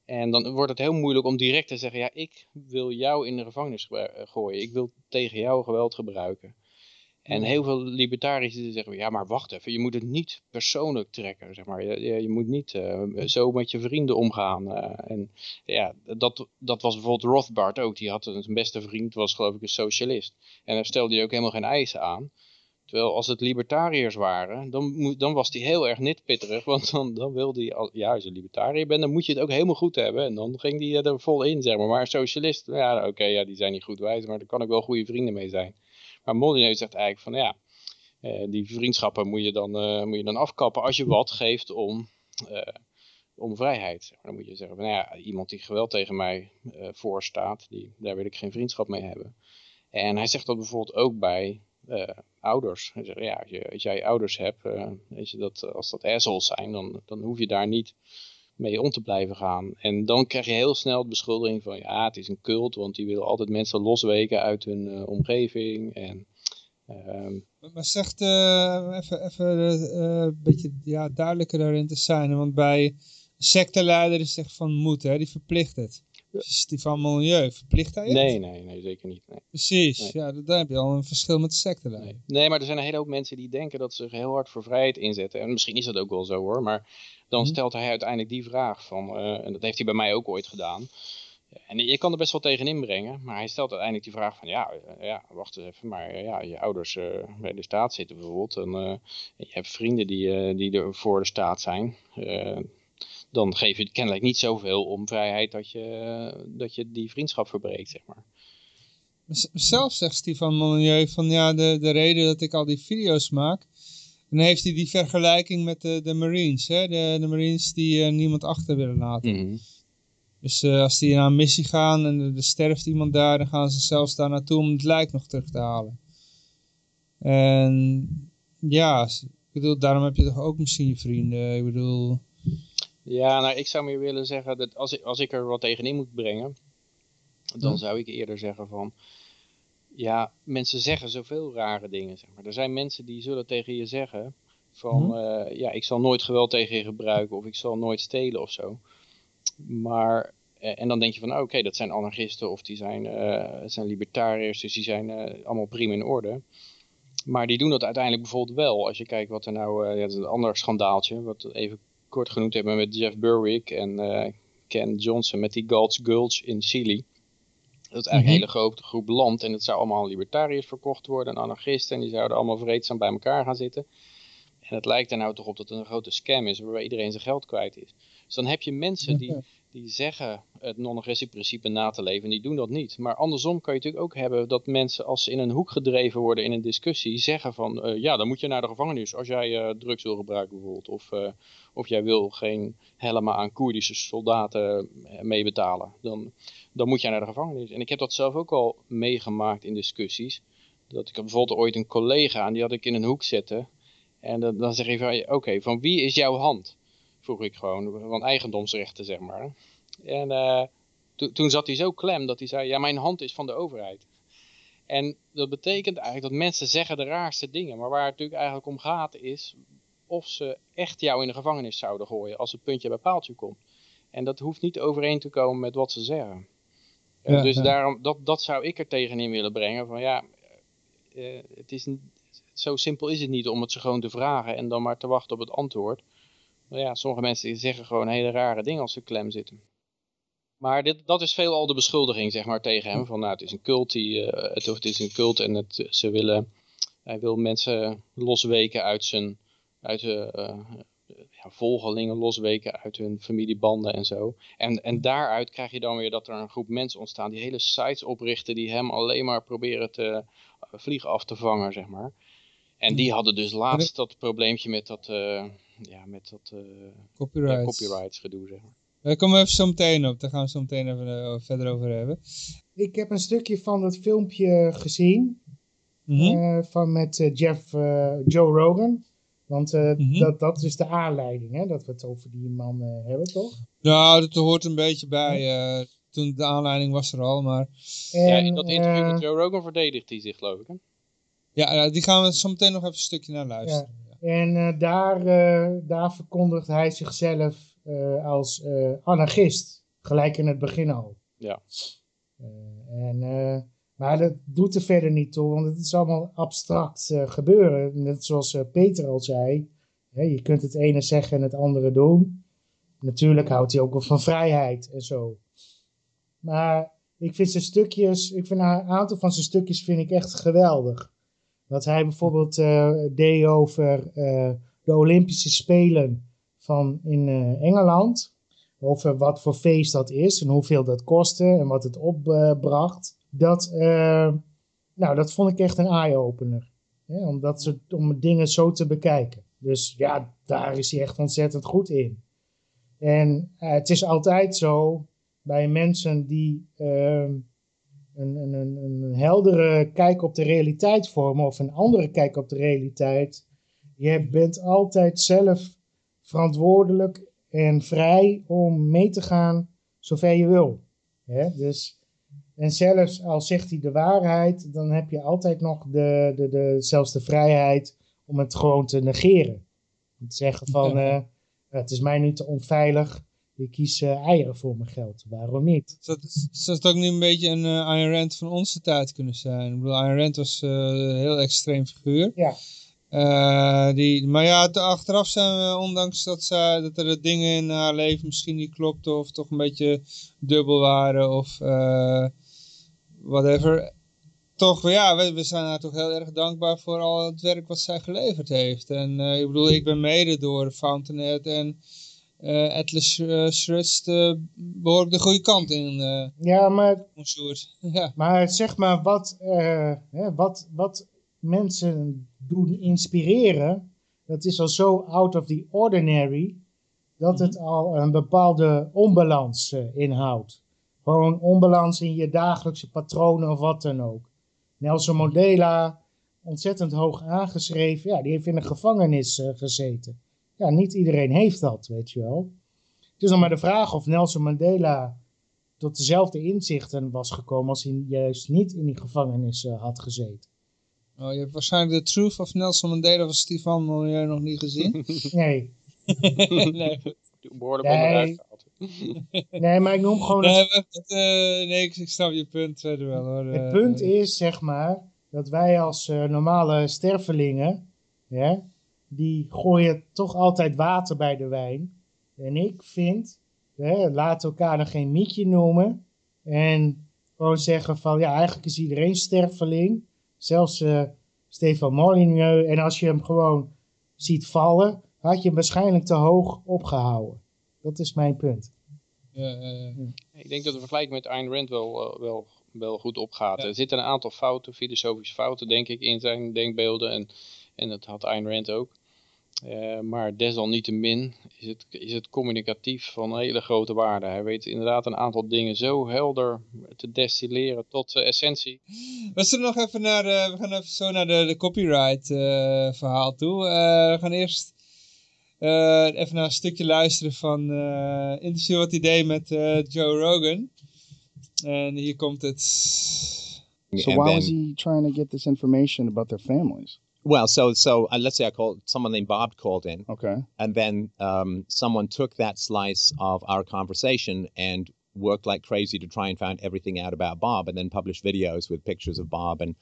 En dan wordt het heel moeilijk om direct te zeggen, ja, ik wil jou in de gevangenis eh, gooien. Ik wil tegen jou geweld gebruiken. En heel veel libertariërs zeggen, ja, maar wacht even, je moet het niet persoonlijk trekken, zeg maar. Je, je moet niet uh, zo met je vrienden omgaan. Uh, en ja, dat, dat was bijvoorbeeld Rothbard ook. Die had een, zijn beste vriend, was geloof ik een socialist. En daar stelde hij ook helemaal geen eisen aan. Terwijl als het libertariërs waren, dan, dan was hij heel erg nitpitterig. Want dan, dan wilde hij, ja als je libertariër bent, dan moet je het ook helemaal goed hebben. En dan ging hij er vol in, zeg maar. Maar socialist, ja oké, ja, die zijn niet goed wijs, maar daar kan ik wel goede vrienden mee zijn. Maar Molyneux zegt eigenlijk van, ja, eh, die vriendschappen moet je, dan, uh, moet je dan afkappen als je wat geeft om, uh, om vrijheid. Dan moet je zeggen van, nou ja, iemand die geweld tegen mij voorstaat, die, daar wil ik geen vriendschap mee hebben. En hij zegt dat bijvoorbeeld ook bij uh, ouders. Ja, als, je, als jij ouders hebt, uh, weet je, dat, als dat assholes zijn, dan, dan hoef je daar niet mee om te blijven gaan. En dan krijg je heel snel de beschuldiging van, ja, het is een cult, want die willen altijd mensen losweken uit hun omgeving. En, um... Maar zegt, even, even een beetje ja, duidelijker daarin te zijn, want bij secteleider is echt van moet, hè, die verplicht het. Stefan Milieu, verplicht hij het? Nee, nee, nee, zeker niet. Nee. Precies, nee. ja, dan heb je al een verschil met de secte. Nee. nee, maar er zijn een hele hoop mensen die denken dat ze zich heel hard voor vrijheid inzetten. En misschien is dat ook wel zo hoor, maar dan hmm. stelt hij uiteindelijk die vraag van, uh, en dat heeft hij bij mij ook ooit gedaan. En je kan er best wel tegen inbrengen, maar hij stelt uiteindelijk die vraag van, ja, ja wacht eens even, maar ja, je ouders uh, bij de staat zitten bijvoorbeeld. En uh, je hebt vrienden die, die er voor de staat zijn dan geef je kennelijk niet zoveel om vrijheid dat je, dat je die vriendschap verbreekt, zeg maar. Zelf zegt Stefan Molyneux van ja, de, de reden dat ik al die video's maak, dan heeft hij die vergelijking met de, de Marines, hè? De, de Marines die uh, niemand achter willen laten. Mm -hmm. Dus uh, als die naar een missie gaan en er, er sterft iemand daar, dan gaan ze zelfs daar naartoe om het lijk nog terug te halen. En ja, ik bedoel, daarom heb je toch ook misschien je vrienden, ik bedoel... Ja, nou, ik zou meer willen zeggen dat als ik, als ik er wat tegenin moet brengen, dan Hm. zou ik eerder zeggen van, ja, mensen zeggen zoveel rare dingen, zeg maar. Er zijn mensen die zullen tegen je zeggen van, Mhm. eh, ja, ik zal nooit geweld tegen je gebruiken of ik zal nooit stelen of zo. Maar, eh, en dan denk je van, oh, oké, dat zijn anarchisten of die zijn, eh, zijn libertariërs, dus die zijn allemaal prima in orde. Maar die doen dat uiteindelijk bijvoorbeeld wel. Als je kijkt wat er nou, ja, dat is een ander schandaaltje, wat even kort genoemd hebben met Jeff Berwick en eh, Ken Johnson met die Gulch Gulch in Chili. Dat is eigenlijk een hele grote groep land en het zou allemaal aan libertariërs verkocht worden en anarchisten en die zouden allemaal vreedzaam bij elkaar gaan zitten. En het lijkt er nou toch op dat het een grote scam is waarbij iedereen zijn geld kwijt is. Dus dan heb je mensen die, die zeggen het non-agressieprincipe na te leven en die doen dat niet. Maar andersom kan je natuurlijk ook hebben dat mensen als ze in een hoek gedreven worden in een discussie zeggen van eh, ja dan moet je naar de gevangenis als jij eh, drugs wil gebruiken bijvoorbeeld. Of, eh, of jij wil geen helmen aan Koerdische soldaten meebetalen. Dan, dan moet jij naar de gevangenis. En ik heb dat zelf ook al meegemaakt in discussies. Dat ik bijvoorbeeld ooit een collega en die had ik in een hoek zetten. En dan, dan zeg je van oké van wie is jouw hand? Vroeg ik gewoon, van eigendomsrechten zeg maar. En, to- toen zat hij zo klem dat hij zei, ja, mijn hand is van de overheid. En dat betekent eigenlijk dat mensen zeggen de raarste dingen. Maar waar het natuurlijk eigenlijk om gaat is of ze echt jou in de gevangenis zouden gooien als het puntje bij paaltje komt. En dat hoeft niet overeen te komen met wat ze zeggen. Ja, dus ja. daarom, dat, dat zou ik er tegenin willen brengen. Van ja, eh, het is, zo simpel is het niet om het ze gewoon te vragen en dan maar te wachten op het antwoord. Maar ja, sommige mensen zeggen gewoon hele rare dingen als ze klem zitten. Maar dit, dat is veelal de beschuldiging zeg maar, tegen hem. Van nou, het is een cult, die, eh, het, of het is een cult en het, ze willen, hij wil mensen losweken uit zijn uit, eh, eh, ja, volgelingen, losweken uit hun familiebanden en zo. En, en daaruit krijg je dan weer dat er een groep mensen ontstaan die hele sites oprichten die hem alleen maar proberen te vliegen af te vangen, zeg maar. En die hadden dus laatst dat probleempje met dat, ja, met dat eh, Copyright. ja, copyrights gedoe, zeg maar. Daar komen we even zo meteen op. Daar gaan we zo meteen even eh, verder over hebben. Ik heb een stukje van het filmpje gezien. Mhm. eh, van met Jeff, eh, Joe Rogan. Want eh, Mhm. dat, dat is de aanleiding, hè, dat we het over die man eh, hebben, toch? Nou, dat hoort een beetje bij. eh, toen de aanleiding was er al, maar... En, ja, in dat interview met Joe Rogan verdedigt hij zich, geloof ik. Hè? Ja, ja, die gaan we zo meteen nog even een stukje naar luisteren. En eh, daar, eh, daar verkondigt hij zichzelf eh, als anarchist. Gelijk in het begin al. Ja. En, maar dat doet er verder niet toe, want het is allemaal abstract gebeuren. Net zoals Peter al zei. Hè, je kunt het ene zeggen en het andere doen. Natuurlijk houdt hij ook wel van vrijheid en zo. Maar ik vind zijn stukjes, ik vind een aantal van zijn stukjes vind ik echt geweldig. Wat hij bijvoorbeeld eh, deed over eh, de Olympische Spelen van in eh, Engeland. Over wat voor feest dat is en hoeveel dat kostte en wat het opbracht. dat, nou, dat vond ik echt een eye-opener. Om, dat om dingen zo te bekijken. Dus ja, daar is hij echt ontzettend goed in. En het is altijd zo bij mensen die ehm, een, een, heldere kijk op de realiteit vormen of een andere kijk op de realiteit. Je bent altijd zelf verantwoordelijk en vrij om mee te gaan zover je wil. Hè? Dus, en zelfs al zegt hij de waarheid, dan heb je altijd nog de, de, de, zelfs de vrijheid om het gewoon te negeren. Om te zeggen van, Ja. eh, het is mij nu te onveilig, ik kies eieren voor mijn geld. Waarom niet? Zou het, zou het ook niet een beetje een eh Ayn Rand van onze tijd kunnen zijn? Ik bedoel, Ayn Rand was eh, een heel extreem figuur. Ja. Eh, die, maar ja, te- achteraf zijn we, ondanks dat, ze, dat er dingen in haar leven misschien niet klopten of toch een beetje dubbel waren of whatever. Toch, ja, we, we zijn haar toch heel erg dankbaar voor al het werk wat zij geleverd heeft. En ik bedoel, ik ben mede door Fountainhead en eh, Atlas uh, Shrugged eh, behoorlijk de goede kant in eh Ja, maar ja. Maar zeg maar, wat, eh, hè, wat, wat mensen doen inspireren, dat is al zo out of the ordinary, dat het al een bepaalde onbalans eh, inhoudt. Gewoon onbalans in je dagelijkse patronen of wat dan ook. Nelson Mandela, ontzettend hoog aangeschreven, ja, die heeft in een gevangenis eh, gezeten. Ja, niet iedereen heeft dat, weet je wel. Het is nog maar de vraag of Nelson Mandela tot dezelfde inzichten was gekomen als hij juist niet in die gevangenis eh, had gezeten. Oh, je hebt waarschijnlijk de Truth of Nelson Mandela van Stefan Milieu nog niet gezien. Nee, nee, Behoorlijk Nee. onderuit gehaald. nee maar ik noem gewoon het, nee, het, eh, nee ik, ik snap je punt verder wel hoor. het Eh, punt eh, is, zeg maar, dat wij als eh, normale stervelingen, ja, die gooien toch altijd water bij de wijn. En ik vind, hè, laat elkaar dan geen mietje noemen. En gewoon zeggen van, ja, eigenlijk is iedereen sterveling. Zelfs eh, Stefan Molyneux. En als je hem gewoon ziet vallen, had je hem waarschijnlijk te hoog opgehouden. Dat is mijn punt. eh, eh, Ik denk dat de vergelijking met Ayn Rand wel, eh, wel, wel goed opgaat. Ja. Er zitten een aantal fouten, filosofische fouten, denk ik, in zijn denkbeelden. En, en dat had Ayn Rand ook. Eh, maar desalniettemin is het, is het communicatief van hele grote waarde. Hij weet inderdaad een aantal dingen zo helder te destilleren tot de essentie. We zullen nog even naar, eh, we gaan even zo naar de, de copyright eh, verhaal toe. Eh, we gaan eerst eh, even naar een stukje luisteren van eh interview wat hij deed met eh, Joe Rogan. En hier komt het. So why was he trying to get this information about their families? Well, so so uh, let's say I called someone named Bob called in, Okay. and then um, someone took that slice of our conversation and worked like crazy to try and find everything out about Bob, and then published videos with pictures of Bob and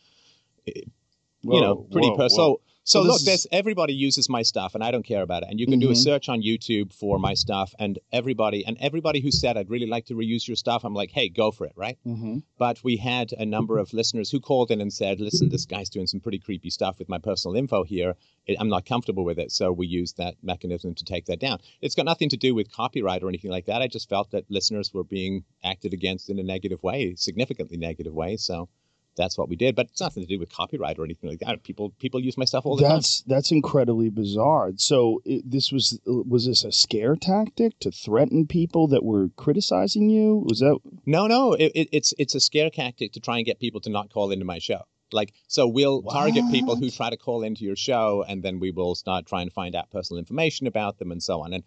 you know pretty whoa, per- whoa. so so, look is- there's everybody uses my stuff and i don't care about it. And you can do a Mhm. search on youtube for my stuff and everybody and everybody who said i'd really like to reuse your stuff i'm like hey go for it right? Mm-hmm. but we had a number of listeners who called in and said listen this guy's doing some pretty creepy stuff with my personal info here. I'm not comfortable with it. So we used that mechanism to take that down. It's got nothing to do with copyright or anything like that. I just felt that listeners were being acted against in a negative way significantly negative way. So that's what we did but it's nothing to do with copyright or anything like that people people use my stuff all the time That's that's incredibly bizarre. So it, this was was this a scare tactic to threaten people that were criticizing you? Was that No, no, it, it, it's it's a scare tactic to try and get people to not call into my show. Like, so we'll target people who try to call into your show, and then we will start trying to find out personal information about them and so on. And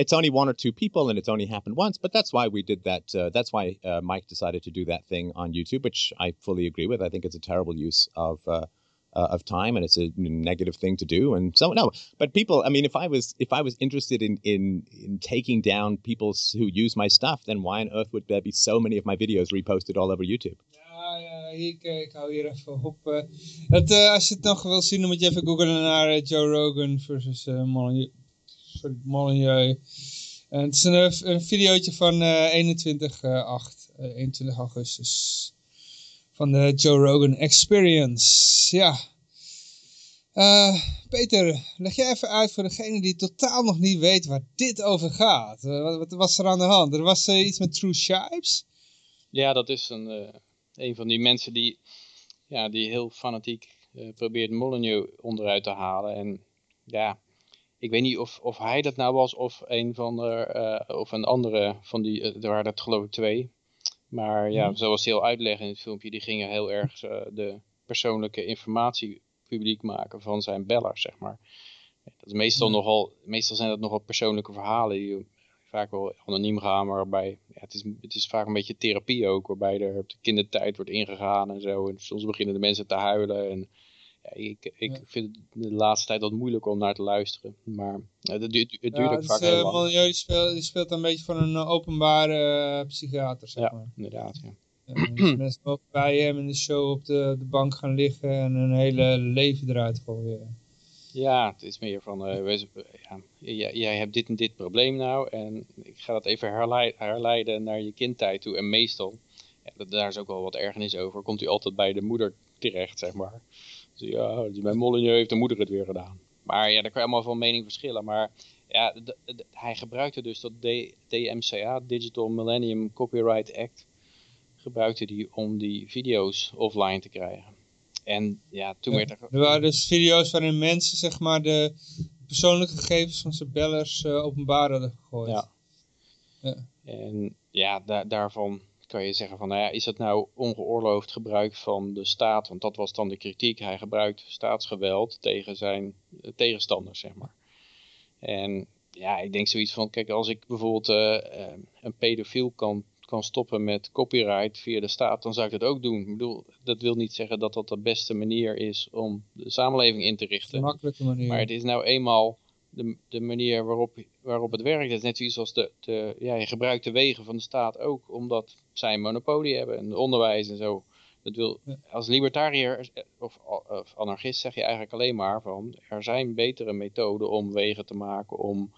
it's only one or two people, and it's only happened once. But that's why we did that. Uh, that's why uh, Mike decided to do that thing on YouTube, which I fully agree with. I think it's a terrible use of. Uh, uh, of time and it's a negative thing to do and so no but people i mean if i was if i was interested in in in taking down people who use my stuff then why on earth would there be so many of my videos reposted all over youtube Ja, ik, ik hou hier even op. eh. Het, eh, als je het nog wil zien, dan moet je even googlen naar eh, Joe Rogan versus Molyneux. Molyneux. En het is een, eh, videootje van eh 21, eh, 8, eh, 21 augustus. Van de Joe Rogan Experience. Ja. Eh, Peter, leg jij even uit voor degene die totaal nog niet weet waar dit over gaat. Eh, wat, wat was er aan de hand? Er was eh, iets met True Shipes. Ja, dat is een, eh, een van die mensen die, ja, die heel fanatiek eh, probeert Molyneux onderuit te halen. En ja, ik weet niet of, of hij dat nou was of een van de, eh, of een andere van die, eh, er waren dat geloof ik twee. Maar ja, zoals hij al uitlegde in het filmpje, die gingen heel erg eh, de persoonlijke informatie publiek maken van zijn beller, zeg maar. Dat is meestal Ja. nogal, meestal zijn dat nogal persoonlijke verhalen die vaak wel anoniem gaan, maar waarbij ja, het, is, het is vaak een beetje therapie ook, waarbij er op de kindertijd wordt ingegaan en zo. En soms beginnen de mensen te huilen. En ja, ik, ik Ja. vind het de laatste tijd wat moeilijk om naar te luisteren. Maar eh, het, duurt, het duurt ook dus, vaak eh, heel lang. Molyneux die speelt, die speelt een beetje van een eh, openbare psychiater, zeg Ja, maar. inderdaad. Ja. En dus mensen mogen bij hem in de show op de, de bank gaan liggen en hun hele leven eruit gooien. Ja, het is meer van, wees- ja, jij, jij hebt dit en dit probleem nou en ik ga dat even herlei- herleiden naar je kindtijd toe. En meestal, ja, daar is ook wel wat ergernis over, komt hij altijd bij de moeder terecht, zeg maar. Ja, bij Molyneux heeft de moeder het weer gedaan. Maar ja, daar kan je allemaal van mening verschillen. Maar ja, hij gebruikte dus dat D- DMCA, Digital Millennium Copyright Act, gebruikte die om die video's offline te krijgen. En ja, toen Ja, werd er... Er waren dus video's waarin mensen zeg maar de persoonlijke gegevens van zijn bellers eh, openbaar hadden gegooid. Ja. Ja. En ja, da- daarvan kan je zeggen van, nou ja, is dat nou ongeoorloofd gebruik van de staat? Want dat was dan de kritiek. Hij gebruikt staatsgeweld tegen zijn eh, tegenstanders, zeg maar. En ja, ik denk zoiets van, kijk, als ik bijvoorbeeld eh, eh, een pedofiel kan, kan stoppen met copyright via de staat, dan zou ik dat ook doen. Ik bedoel, dat wil niet zeggen dat dat de beste manier is om de samenleving in te richten. een makkelijke manier. Maar het is nou eenmaal de, de manier waarop, waarop het werkt. Het is net zoiets als de, de, ja, je gebruikt de wegen van de staat ook, omdat zij een monopolie hebben. En onderwijs en zo. Dat wil, als libertariër of, of anarchist zeg je eigenlijk alleen maar van, er zijn betere methoden om wegen te maken, om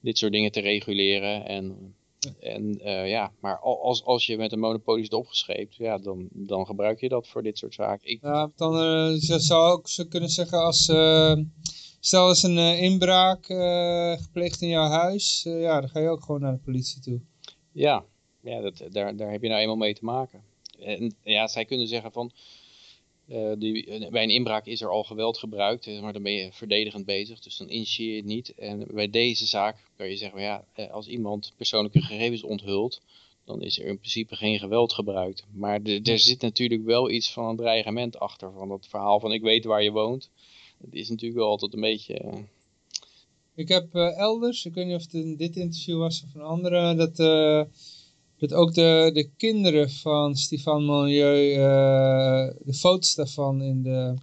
dit soort dingen te reguleren. En, en eh, ja, maar al- als, als je met een monopolie zit opgescheept, ja, dan, dan gebruik je dat voor dit soort zaken. Ik, Ja, dan eh, je zou ook zo kunnen zeggen als, eh, stel is een inbraak gepleegd in jouw huis, ja, dan ga je ook gewoon naar de politie toe. Ja, ja dat, daar, daar heb je nou eenmaal mee te maken. En ja, zij kunnen zeggen van, eh, die, bij een inbraak is er al geweld gebruikt, eh, maar dan ben je verdedigend bezig, dus dan initieer je het niet. En bij deze zaak kan je zeggen, ja, eh, als iemand persoonlijke gegevens onthult, dan is er in principe geen geweld gebruikt. Maar er zit natuurlijk wel iets van een dreigement achter, van dat verhaal van ik weet waar je woont. Dat is natuurlijk wel altijd een beetje... Ik heb elders, ik weet niet of het in dit interview was of een andere, dat, dat ook de, de kinderen van Stefan Milieu, uh, de foto's daarvan in de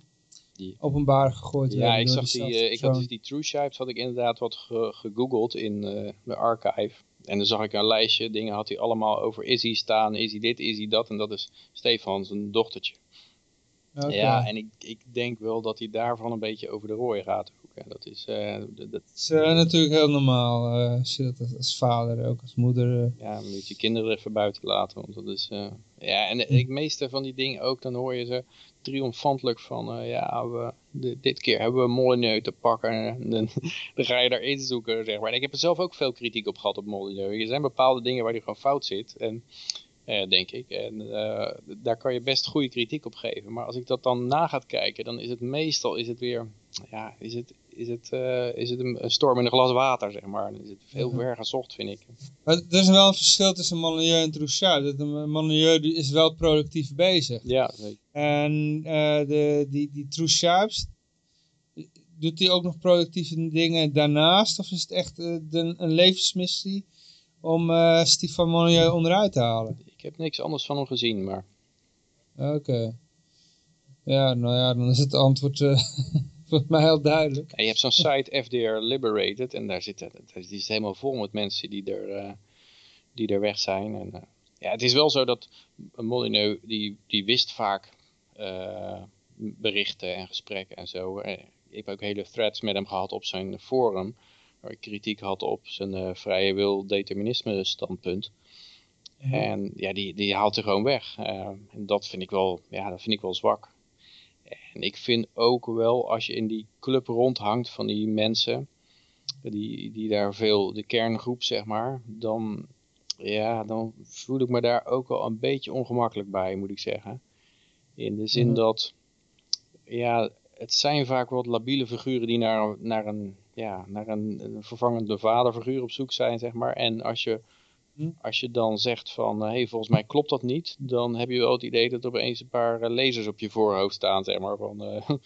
die. openbaar gegooid ja, werden. Ja, ik zag die, uh, ik had dus die True Shipes had ik inderdaad wat ge gegoogeld in de archive. En dan zag ik een lijstje dingen, had hij allemaal over hij staan, hij dit, hij dat. En dat is Stefan, zijn dochtertje. Ja, en ik, ik denk wel dat hij daarvan een beetje over de rooi gaat. Ook. Dat is, uh, dat is uh, natuurlijk heel normaal, uh, als je dat als vader, ook als moeder. Ja, moet je kinderen even buiten laten. Want dat is, ja, en de, meeste van die dingen ook, dan hoor je ze triomfantelijk van, ja, we, de, dit keer hebben we Molyneux te pakken. En dan, dan ga je daarin zoeken, zeg maar. En ik heb er zelf ook veel kritiek op gehad op Molyneux. Er zijn bepaalde dingen waar hij gewoon fout zit. En eh, denk ik. En uh, daar kan je best goede kritiek op geven. Maar als ik dat dan na gaat kijken, dan is het meestal is het weer, ja, is het, is het, uh, is het een, storm in een glas water, zeg maar. Dan is het veel mhm. ver gezocht, vind ik. Maar er is wel een verschil tussen Monlieu en Troussard. Monlieu is wel productief bezig. Ja, zeker. En de, die, die doet hij ook nog productieve dingen daarnaast? Of is het echt een, een levensmissie om Stefan Monlieu onderuit te halen? heb niks anders van hem gezien, maar... Oké. Ja, nou ja, dan is het antwoord volgens mij heel duidelijk. En je hebt zo'n site FDR Liberated en daar zit, die is helemaal vol met mensen die er, uh, die er weg zijn. En, uh, ja, het is wel zo dat Molyneux, die, die wist vaak berichten en gesprekken en zo. ik heb ook hele threads met hem gehad op zijn forum, waar ik kritiek had op zijn vrije wil determinisme standpunt. En ja, die, die haalt er gewoon weg. En dat vind ik wel, ja, dat vind ik wel zwak. En ik vind ook wel, als je in die club rondhangt van die mensen, die, die daar veel, de kerngroep zeg maar, dan, ja, dan voel ik me daar ook wel een beetje ongemakkelijk bij, moet ik zeggen. In de zin mhm. dat, ja, het zijn vaak wat labiele figuren die naar, naar, een, ja, naar een, een vervangende vaderfiguur op zoek zijn, zeg maar. En als je? Als je dan zegt van, hé, hey, volgens mij klopt dat niet, dan heb je wel het idee dat er opeens een paar uh, lasers op je voorhoofd staan, zeg maar, van, uh,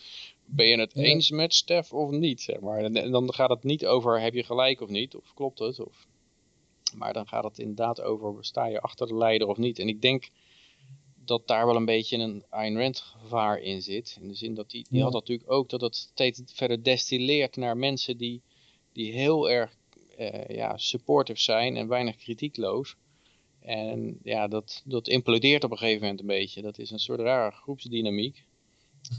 ben je het eens met Stef of niet, zeg maar. En, dan gaat het niet over, heb je gelijk of niet, of klopt het, of... Maar dan gaat het inderdaad over, sta je achter de leider of niet. En ik denk dat daar wel een beetje een Ayn Rand gevaar in zit. In de zin dat die, die had natuurlijk ook dat het steeds verder destilleert naar mensen die, die heel erg ja, supportive zijn en weinig kritiekloos. En ja, dat, dat implodeert op een gegeven moment een beetje. Dat is een soort rare groepsdynamiek.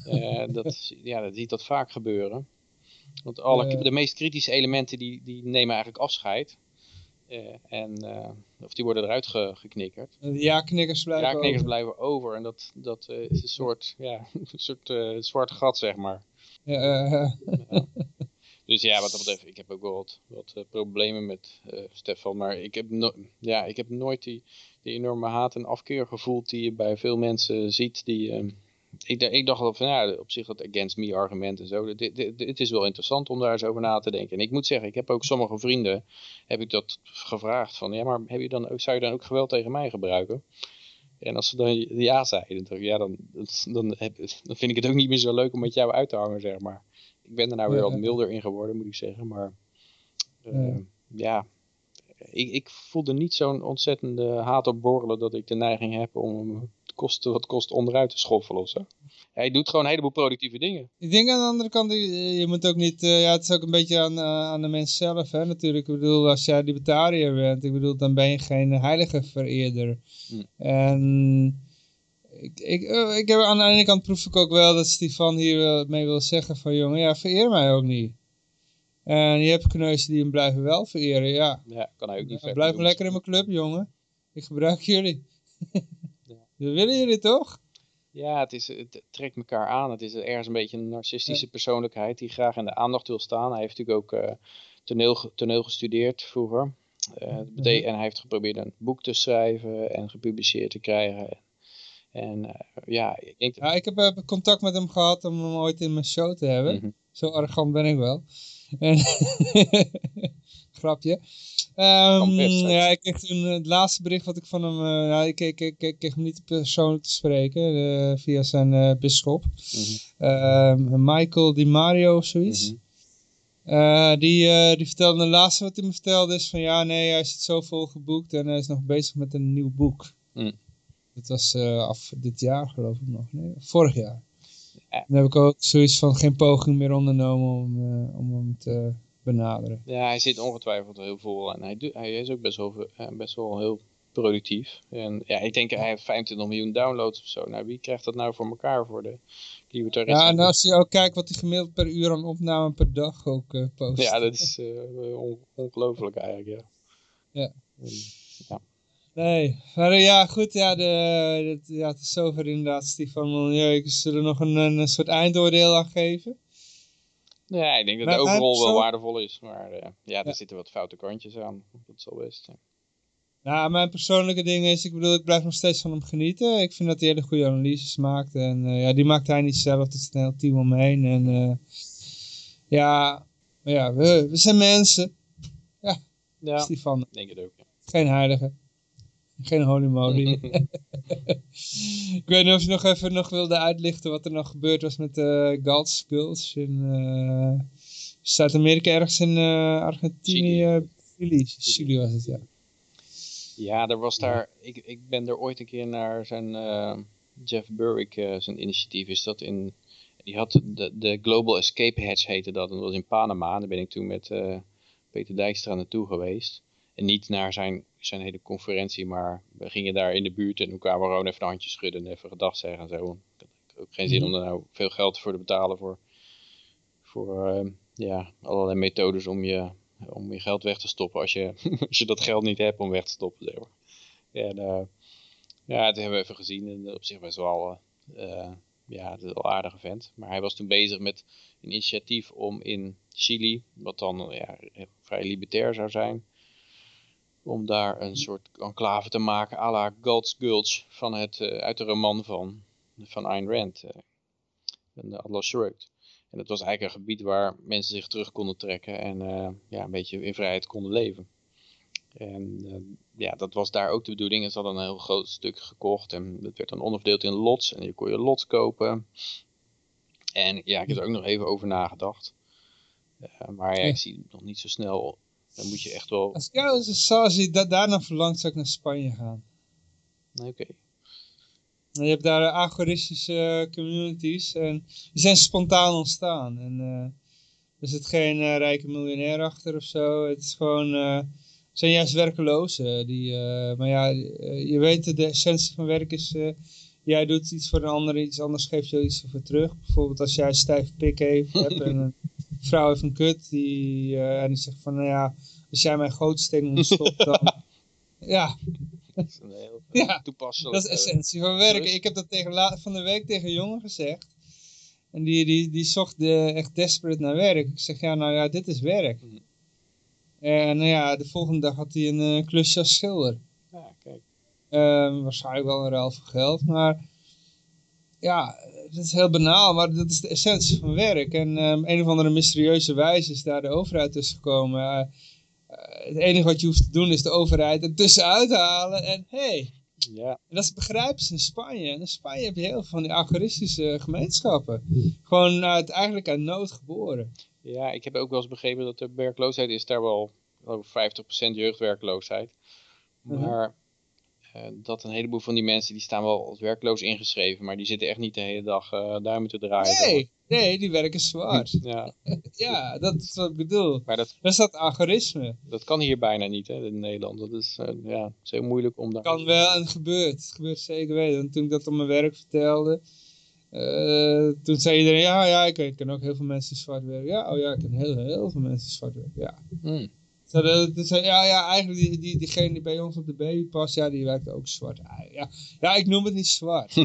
Uh, dat, ja, dat ziet dat vaak gebeuren. Want alle, de meest kritische elementen die, die nemen eigenlijk afscheid. Uh, en, of die worden eruit ge, geknikkerd. Ja-knikkers blijven Ja-knikkers over. blijven over. En dat, dat is een soort, ja, een soort zwart gat, zeg maar. Ja, dus ja, wat dat betreft, ik heb ook wel wat, uh, problemen met uh, Stefan. Maar ik heb, ja, ik heb nooit die, die enorme haat en afkeer gevoeld die je bij veel mensen ziet. Die, uh, ik, ik, dacht wel van, ja, op zich dat against me argument en zo. Het is wel interessant om daar eens over na te denken. En ik moet zeggen, ik heb ook sommige vrienden, heb ik dat gevraagd van, ja, maar heb je dan zou je dan ook geweld tegen mij gebruiken? En als ze dan ja zeiden, dan, ja, dan, dan, dan vind ik het ook niet meer zo leuk om met jou uit te hangen, zeg maar ik ben er nou weer wat milder in geworden, moet ik zeggen. Maar uh, ja, ik, ik voelde niet zo'n ontzettende haat op borrelen dat ik de neiging heb om het kost, wat kost onderuit te schoffelen of. Hij doet gewoon een heleboel productieve dingen. Ik denk aan de andere kant, je moet ook niet, uh, ja het is ook een beetje aan, uh, aan de mens zelf hè, natuurlijk. Ik bedoel, als jij libertariër bent, ik bedoel, dan ben je geen heilige vereerder. Hm. En ik, ik, eh, ik heb, aan de ene kant proef ik ook wel dat Stefan hier mee wil zeggen van jongen, ja, vereer mij ook niet. En je hebt kneuzen die hem blijven wel vereren, ja. Ja, kan hij ook niet ja, Blijf lekker in mijn club, jongen. Ik gebruik jullie. ja. Dat willen jullie toch? Ja, het, is, het trekt elkaar aan. Het is ergens een beetje een narcistische persoonlijkheid die graag in de aandacht wil staan. Hij heeft natuurlijk ook uh, toneel, toneel gestudeerd vroeger. Uh, En hij heeft geprobeerd een boek te schrijven en gepubliceerd te krijgen. En uh, ja, ik denk... Ja, ik heb uh, contact met hem gehad om hem ooit in mijn show te hebben. Mm -hmm. Zo arrogant ben ik wel. Grapje. Um, ja, ik kreeg toen het laatste bericht wat ik van hem... Uh, nou, ik, ik, ik, ik, kreeg hem niet persoonlijk te spreken via zijn bisschop. Mm -hmm. Michael Di Mario of zoiets. Mm -hmm. Eh, die, eh, die vertelde, de laatste wat hij me vertelde is van ja, nee, hij zit zo vol geboekt en hij is nog bezig met een nieuw boek. Hm. Dat was eh, af dit jaar geloof ik nog, nee, vorig jaar. Ja. Dan heb ik ook zoiets van geen poging meer ondernomen om, eh, om hem te benaderen. Ja, hij zit ongetwijfeld heel vol en hij, hij is ook best wel, eh, best wel heel productief. En ja, ik denk hij heeft 25 miljoen downloads of zo. Nou, wie krijgt dat nou voor elkaar voor de libertaristen? Ja, en als je ook kijkt wat hij gemiddeld per uur aan opname per dag ook post. Ja, dat is on- ongelooflijk eigenlijk, ja. Ja. En, Nee, maar eh, ja, goed, ja, de, dat- ja, het is zover inderdaad, Stefan Milieu. Ik zullen nog een, een soort eindoordeel aan geven. ja, ik denk dat het overal wel waardevol is. Maar eh, ja, er Ja. zitten wat foute kantjes aan. Dat is wel best. ja. Nou, mijn persoonlijke ding is, ik bedoel, ik blijf nog steeds van hem genieten. Ik vind dat hij hele goede analyses maakt. En eh, ja, die maakt hij niet zelf, het is een heel team omheen. En ja, maar ja, we, we zijn mensen. Ja, Stefan, ik denk het ook. ja. geen heilige. Geen holy moly. ik weet niet of je nog even nog wilde uitlichten wat er nog gebeurd was met de uh, Galt Gulch in eh, Zuid-Amerika, ergens in eh, Argentinië. eh, Chili. Chili was het, ja. Ja, er was daar. Ik, ik ben er ooit een keer naar zijn. eh, Jeff Burwick, eh, zijn initiatief is dat in. Die had de, de Global Escape Hatch heette dat. En dat was in Panama. Daar ben ik toen met eh, Peter Dijkstra naartoe geweest. En niet naar zijn, zijn hele conferentie, maar we gingen daar in de buurt en toen kwamen we gewoon even een handje schudden en even gedag zeggen en zo. Ik had ook geen zin om er nou veel geld voor te betalen voor, voor eh, ja, allerlei methodes om je, om je geld weg te stoppen als je, als je dat geld niet hebt om weg te stoppen. Zeg maar. En eh, ja, dat hebben we even gezien en op zich best wel, eh, eh, ja, het is wel een aardige vent. Maar hij was toen bezig met een initiatief om in Chili, wat dan ja, vrij libertair zou zijn, om daar een soort enclave te maken à la Galt's Gulch van het, eh, uit de roman van, van Ayn Rand, eh, en Atlas Shrugged. En dat was eigenlijk een gebied waar mensen zich terug konden trekken en eh, ja, een beetje in vrijheid konden leven. En ja, dat was daar ook de bedoeling. En ze hadden een heel groot stuk gekocht en dat werd dan onderverdeeld in lots en je kon je lots kopen. En ja, ik heb er ook nog even over nagedacht. Maar ja, ik zie nog niet zo snel. Dan moet je echt wel... Als ik jou da daarna verlangt, zou ik naar Spanje gaan. Oké. Je hebt daar eh, agoristische eh, communities en die zijn spontaan ontstaan. En eh, er zit geen rijke miljonair achter of zo. Het is gewoon, zijn juist werkelozen. Die, maar ja, je weet de essentie van werk is, jij doet iets voor een ander, iets anders geeft je iets voor terug. Bijvoorbeeld als jij een stijf pik heeft, hebt en een vrouw heeft een kut die, eh, en die zegt van, nou ja, als jij mijn gootsteen ontstopt, dan... Ja, Dat is een heel Ja, toepasselijk. dat is eh, essentie van werken. dus- Ik heb dat tegen van de week tegen een jongen gezegd. En die, die, die zocht eh, echt desperate naar werk. Ik zeg, ja, nou ja, dit is werk. Mhm. En nou ja, de volgende dag had hij een klusje als schilder. Ja, kijk. Ehm, waarschijnlijk wel een ruil voor geld, maar ja, dat is heel banaal, maar dat is de essentie van werk. En ehm, een of andere mysterieuze wijze is daar de overheid tussen gekomen. Eh, eh, het enige wat je hoeft te doen is de overheid er tussenuit halen en hey, Ja, en dat begrijpen ze in Spanje. En in Spanje heb je heel veel van die agoristische gemeenschappen. Gewoon uit, eigenlijk uit nood geboren. ja, ik heb ook wel eens begrepen dat de werkloosheid is daar wel over 50% jeugdwerkloosheid. Mhm. Maar dat een heleboel van die mensen die staan wel als werkloos ingeschreven, maar die zitten echt niet de hele dag eh, duimen te draaien. Nee, nee, die werken zwart. Ja, ja, dat is wat ik bedoel. maar dat, Dat is dat agorisme. dat kan hier bijna niet hè, in Nederland. Dat is, eh, ja, het is heel moeilijk om daar... Kan wel en het gebeurt. Het gebeurt zeker weten. Want toen ik dat op mijn werk vertelde, eh, toen zei iedereen, ja, ja, ik, ik ken ook heel veel mensen die zwart werken. Ja, oh ja, ik ken heel, heel veel mensen die zwart werken. Ja. Hmm. Ja, ja, eigenlijk die, die, diegene die bij ons op de baby past, ja, die werkt ook zwart. Ah, Ja, ja ik noem het niet zwart.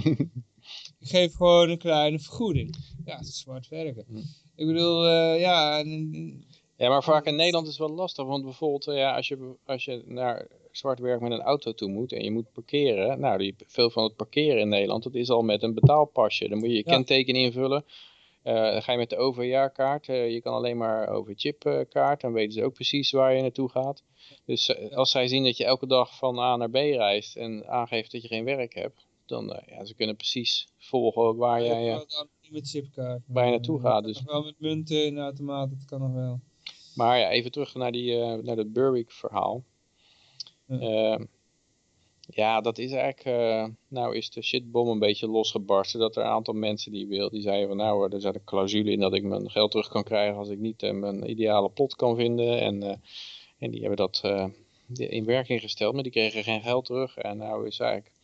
ik geef gewoon een kleine vergoeding. Ja, het is zwart werken. Hm. Ik bedoel, eh, ja, en- en- Ja, maar vaak in Nederland is het wel lastig, want bijvoorbeeld eh, ja, als, je, als je naar zwart werk met een auto toe moet en je moet parkeren, nou, die, veel van het parkeren in Nederland, dat is al met een betaalpasje. Dan moet je je Ja. kenteken invullen. Eh, dan ga je met de overjaarkaart. eh je kan alleen maar over chipkaart. Dan weten ze ook precies waar je naartoe gaat. Dus eh, als zij zien dat je elke dag van A naar B reist en aangeeft dat je geen werk hebt, dan ja, ze kunnen precies volgen waar jij... Uh, niet met chipkaart. waar je naartoe gaat. Dus. Nog wel met munten in automaat, dat kan nog wel. Maar ja, even terug naar, die, uh, naar het Berwick verhaal. Ja. Uh, ja, dat is eigenlijk, uh, nou is de shitbom een beetje losgebarsten. Dat er een aantal mensen die wil, die zeiden van nou, er zit een clausule in dat ik mijn geld terug kan krijgen als ik niet uh, mijn ideale plot kan vinden. En, uh, en die hebben dat in werking gesteld, maar die kregen geen geld terug. En nou is eigenlijk,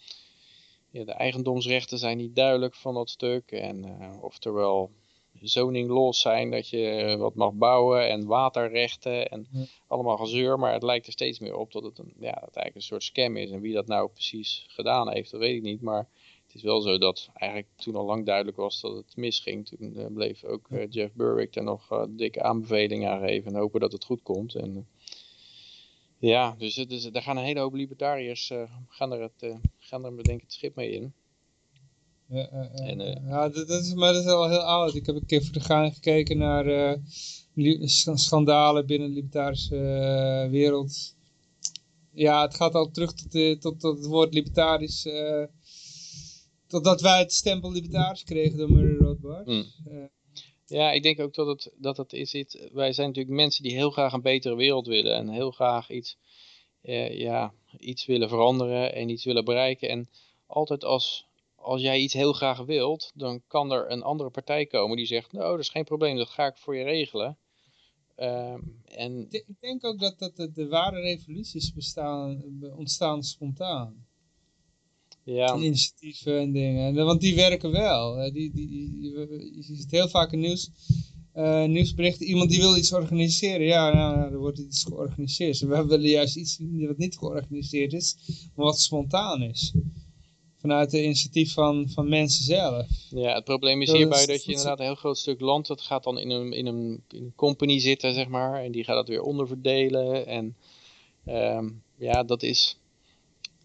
ja, de eigendomsrechten zijn niet duidelijk van dat stuk. En oftewel zoning los zijn, dat je wat mag bouwen en waterrechten en ja. allemaal gezeur. Maar het lijkt er steeds meer op dat het, een, ja, dat eigenlijk een soort scam is. En wie dat nou precies gedaan heeft, dat weet ik niet. Maar het is wel zo dat eigenlijk toen al lang duidelijk was dat het misging. Toen uh, bleef ook uh, Jeff Berwick er nog uh, dikke aanbevelingen aan geven en hopen dat het goed komt. En, ja, dus, dus daar gaan een hele hoop libertariërs gaan er, het, gaan er denk ik het schip mee in. Ja, en, uh, ja dat, dat, is, maar dat is al heel oud. Ik heb een keer voor de gang gekeken naar uh, schandalen binnen de libertarische wereld. Ja, het gaat al terug tot, de, tot, tot het woord libertarisch. totdat wij het stempel libertarisch kregen door Murray Rothbard. Mm. ja, ik denk ook dat het, dat het is iets. Wij zijn natuurlijk mensen die heel graag een betere wereld willen. En heel graag iets, ja, iets willen veranderen en iets willen bereiken. En altijd als als jij iets heel graag wilt, dan kan er een andere partij komen die zegt, nou, dat is geen probleem, dat ga ik voor je regelen. Um, en... Ik denk ook dat, dat de, de ware revoluties bestaan, ontstaan spontaan. Ja. En initiatieven en dingen. Want die werken wel. Die, die, die, je ziet heel vaak in nieuws, uh, nieuwsberichten. Iemand die wil iets organiseren. Ja, nou, er wordt iets georganiseerd. We willen juist iets wat niet georganiseerd is, maar wat spontaan is vanuit de initiatief van, van mensen zelf. Ja, het probleem is dat hierbij is, dat je inderdaad een heel groot stuk land, dat gaat dan in een, in een, in een company zitten, zeg maar, en die gaat dat weer onderverdelen. En um, ja, dat is,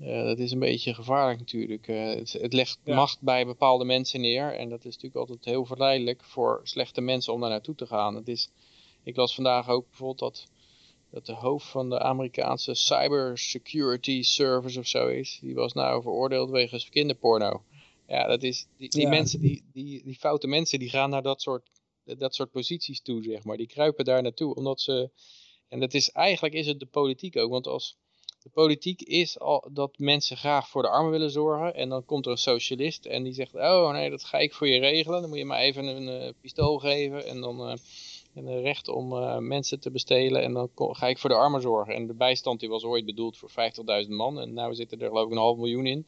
uh, dat is een beetje gevaarlijk natuurlijk. Uh, het, het, legt ja. macht bij bepaalde mensen neer en dat is natuurlijk altijd heel verleidelijk voor slechte mensen om daar naartoe te gaan. Het is, ik las vandaag ook bijvoorbeeld dat dat de hoofd van de Amerikaanse Cybersecurity Service of zo is. Die was nou veroordeeld wegens kinderporno. Ja, dat is, die, die ja. mensen, die, die, die foute mensen, die gaan naar dat soort, dat soort posities toe, zeg maar. Die kruipen daar naartoe, omdat ze... En dat is, eigenlijk is het de politiek ook, want als... De politiek is al dat mensen graag voor de armen willen zorgen. En dan komt er een socialist en die zegt, oh nee, dat ga ik voor je regelen. Dan moet je maar even een uh, pistool geven en dan... Uh, en recht om uh, mensen te bestelen. En dan ga ik voor de armen zorgen. En de bijstand die was ooit bedoeld voor 50.000 man. En nu zitten er geloof ik een half miljoen in.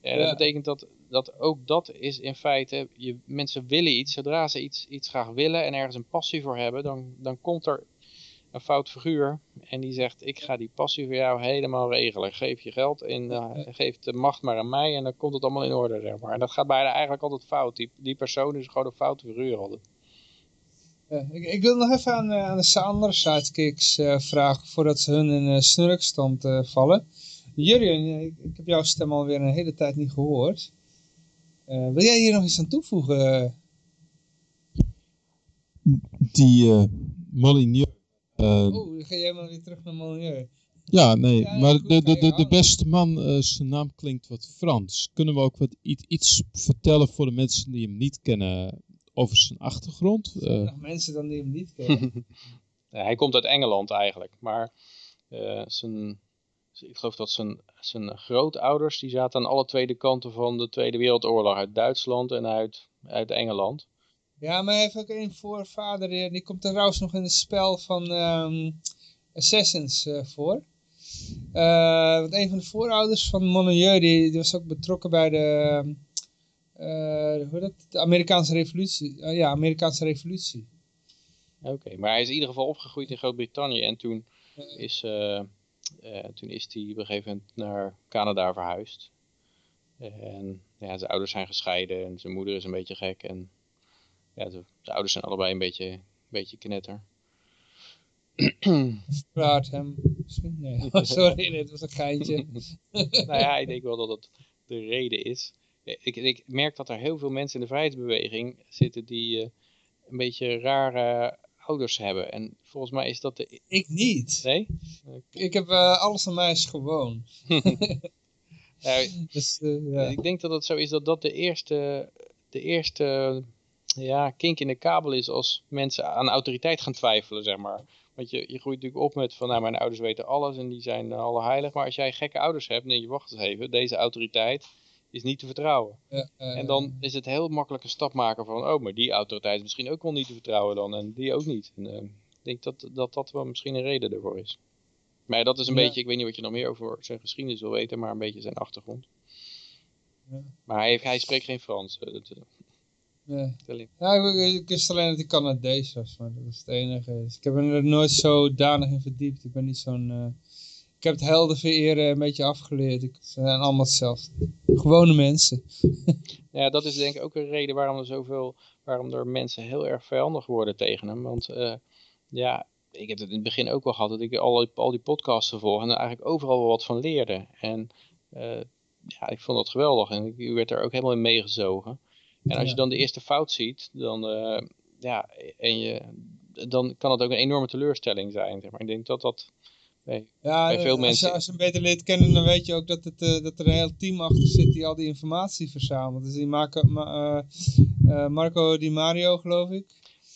En ja. dat betekent dat, dat ook dat is in feite, je, mensen willen iets. Zodra ze iets, iets graag willen en ergens een passie voor hebben, dan, dan komt er een fout figuur. En die zegt, ik ga die passie voor jou helemaal regelen. Geef je geld en uh, geef de macht maar aan mij en dan komt het allemaal in orde. Zeg maar. En dat gaat bijna eigenlijk altijd fout. Die, die persoon is gewoon een foute figuur altijd. Ja, ik, ik, wil nog even aan, aan de andere sidekicks uh, vragen voordat ze hun in uh, snurkstand uh, vallen. Jurjen, ik, ik, heb jouw stem alweer een hele tijd niet gehoord. wil jij hier nog iets aan toevoegen? Die Molyneux. oh, ga jij maar weer terug naar Molyneux. Ja, nee, ja, maar goed, de, de, de, de, beste man, zijn naam klinkt wat Frans. Kunnen we ook wat, iets, iets vertellen voor de mensen die hem niet kennen over zijn achtergrond. Uh, nog mensen dan die hem niet kennen? ja, hij komt uit Engeland eigenlijk, maar uh, zijn, ik geloof dat zijn, zijn grootouders, die zaten aan alle twee de kanten van de Tweede Wereldoorlog, uit Duitsland en uit, uit Engeland. Ja, maar hij heeft ook een voorvader, die komt trouwens nog in het spel van um, Assassins uh, voor. Uh, want een van de voorouders van Monnieu, die, die was ook betrokken bij de... Uh, hoe dat? De Amerikaanse revolutie. Uh, ja, Amerikaanse revolutie. Oké, okay, maar hij is in ieder geval opgegroeid in Groot-Brittannië en toen is, uh, toen is hij op een gegeven moment naar Canada verhuisd. En ja, zijn ouders zijn gescheiden en zijn moeder is een beetje gek en ja, zijn ouders zijn allebei een beetje, een beetje knetter. Praat hem misschien? Nee, oh, sorry, dit was een geintje. nou ja, ik denk wel dat het de reden is ik, ik, merk dat er heel veel mensen in de vrijheidsbeweging zitten die uh, een beetje rare ouders hebben. En volgens mij is dat de... Ik niet. Nee? Ik heb uh, alles aan mij is gewoon. dus, uh, ja. Ik denk dat het zo is dat dat de eerste, de eerste ja, kink in de kabel is als mensen aan autoriteit gaan twijfelen, zeg maar. Want je, je groeit natuurlijk op met van, nou, mijn ouders weten alles en die zijn alle heilig. Maar als jij gekke ouders hebt, dan denk je, wacht eens even, deze autoriteit is niet te vertrouwen. Ja, uh, en dan is het heel makkelijk een stap maken van, oh, maar die autoriteit is misschien ook wel niet te vertrouwen dan. En die ook niet. En, uh, ik denk dat, dat dat wel misschien een reden ervoor is. Maar dat is een ja. beetje, ik weet niet wat je nog meer over zijn geschiedenis wil weten, maar een beetje zijn achtergrond. Ja. Maar hij, spreekt geen Frans. Dat, Nee. Ja, ik, wist alleen dat hij Canadees was, maar dat is het enige. Dus ik heb er nooit zo danig in verdiept. Ik ben niet zo'n... Uh... Ik heb het helden vereren een beetje afgeleerd. Ik, ze zijn allemaal hetzelfde. Gewone mensen. ja, dat is denk ik ook een reden waarom er zoveel... Waarom er mensen heel erg vijandig worden tegen hem. Want uh, ja, ik heb het in het begin ook wel gehad dat ik al, al die podcasts volg en er eigenlijk overal wel wat van leerde. En uh, ja, ik vond dat geweldig en ik werd er ook helemaal in meegezogen. En als je dan de eerste fout ziet, dan, uh, ja, en je, dan kan het ook een enorme teleurstelling zijn. Zeg maar. Ik denk dat dat ja, bij veel als mensen... Je, als je hem beter leert kennen, dan weet je ook dat, het, uh, dat er een heel team achter zit die al die informatie verzamelt. Dus die maken, ma, uh, Marco Di Mario, geloof ik.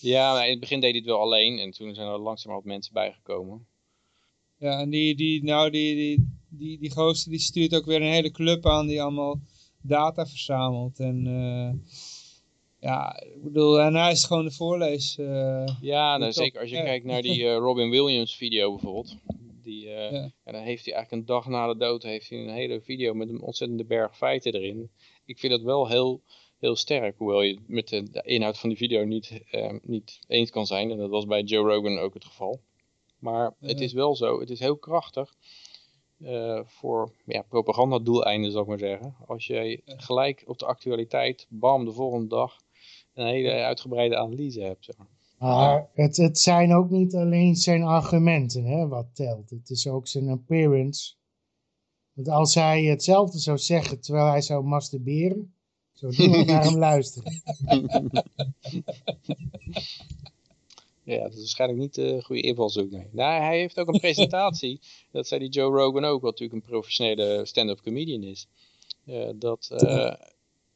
Ja, in het begin deed hij het wel alleen en toen zijn er langzamerhand mensen bijgekomen. Ja, en die, die, nou, die, die, die, die gozer die stuurt ook weer een hele club aan die allemaal data verzamelt. En uh, ja, ik bedoel, en hij is gewoon de voorlees. Uh, ja, nou, zeker als je kijkt naar die uh, Robin Williams video bijvoorbeeld. Die, ja. En dan heeft hij eigenlijk een dag na de dood heeft hij een hele video met een ontzettende berg feiten erin. Ik vind dat wel heel, heel sterk, hoewel je met de, de inhoud van die video niet, niet eens kan zijn. En dat was bij Joe Rogan ook het geval. Maar het is wel zo, het is heel krachtig. Uh, voor ja, propagandadoeleinden, zal ik maar zeggen. Als je gelijk op de actualiteit, bam, de volgende dag, een hele uitgebreide analyse hebt. Zeg maar. Maar het, het zijn ook niet alleen zijn argumenten hè, wat telt. Het is ook zijn appearance. Want als hij hetzelfde zou zeggen terwijl hij zou masturberen, zou niemand naar hem luisteren. Ja, dat is waarschijnlijk niet de goede invalshoek. Nee. Nou, hij heeft ook een presentatie. dat zei die Joe Rogan ook, wat natuurlijk een professionele stand-up comedian is. Uh, dat, uh,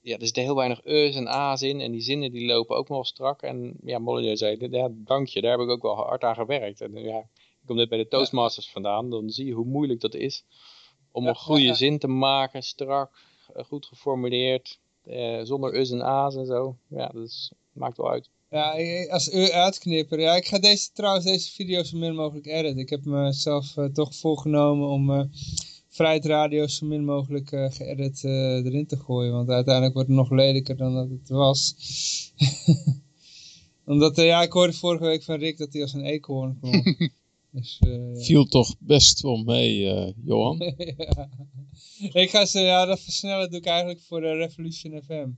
ja, er zitten heel weinig e's en a's in. En die zinnen die lopen ook wel strak. En ja, Molyneux zei, ja, dank je, daar heb ik ook wel hard aan gewerkt. En ja, ik kom net bij de Toastmasters vandaan. Dan zie je hoe moeilijk dat is. Om een goede ja. zin te maken, strak, goed geformuleerd. Uh, zonder u's en a's en zo. Ja, dat is, maakt wel uit. Ja, als uitknipper. Ja, ik ga deze, trouwens deze video zo min mogelijk editen. Ik heb mezelf uh, toch voorgenomen om uh, Vrijheid Radio zo min mogelijk uh, geëdit erin te gooien. Want uiteindelijk wordt het nog lelijker dan dat het was. Omdat, ja, ik hoorde vorige week van Rick dat hij als een eekhoorn klonk. dus, Viel toch best wel mee, Johan? ja. Ik ga ze, ja, dat versnellen doe ik eigenlijk voor de Revolution FM.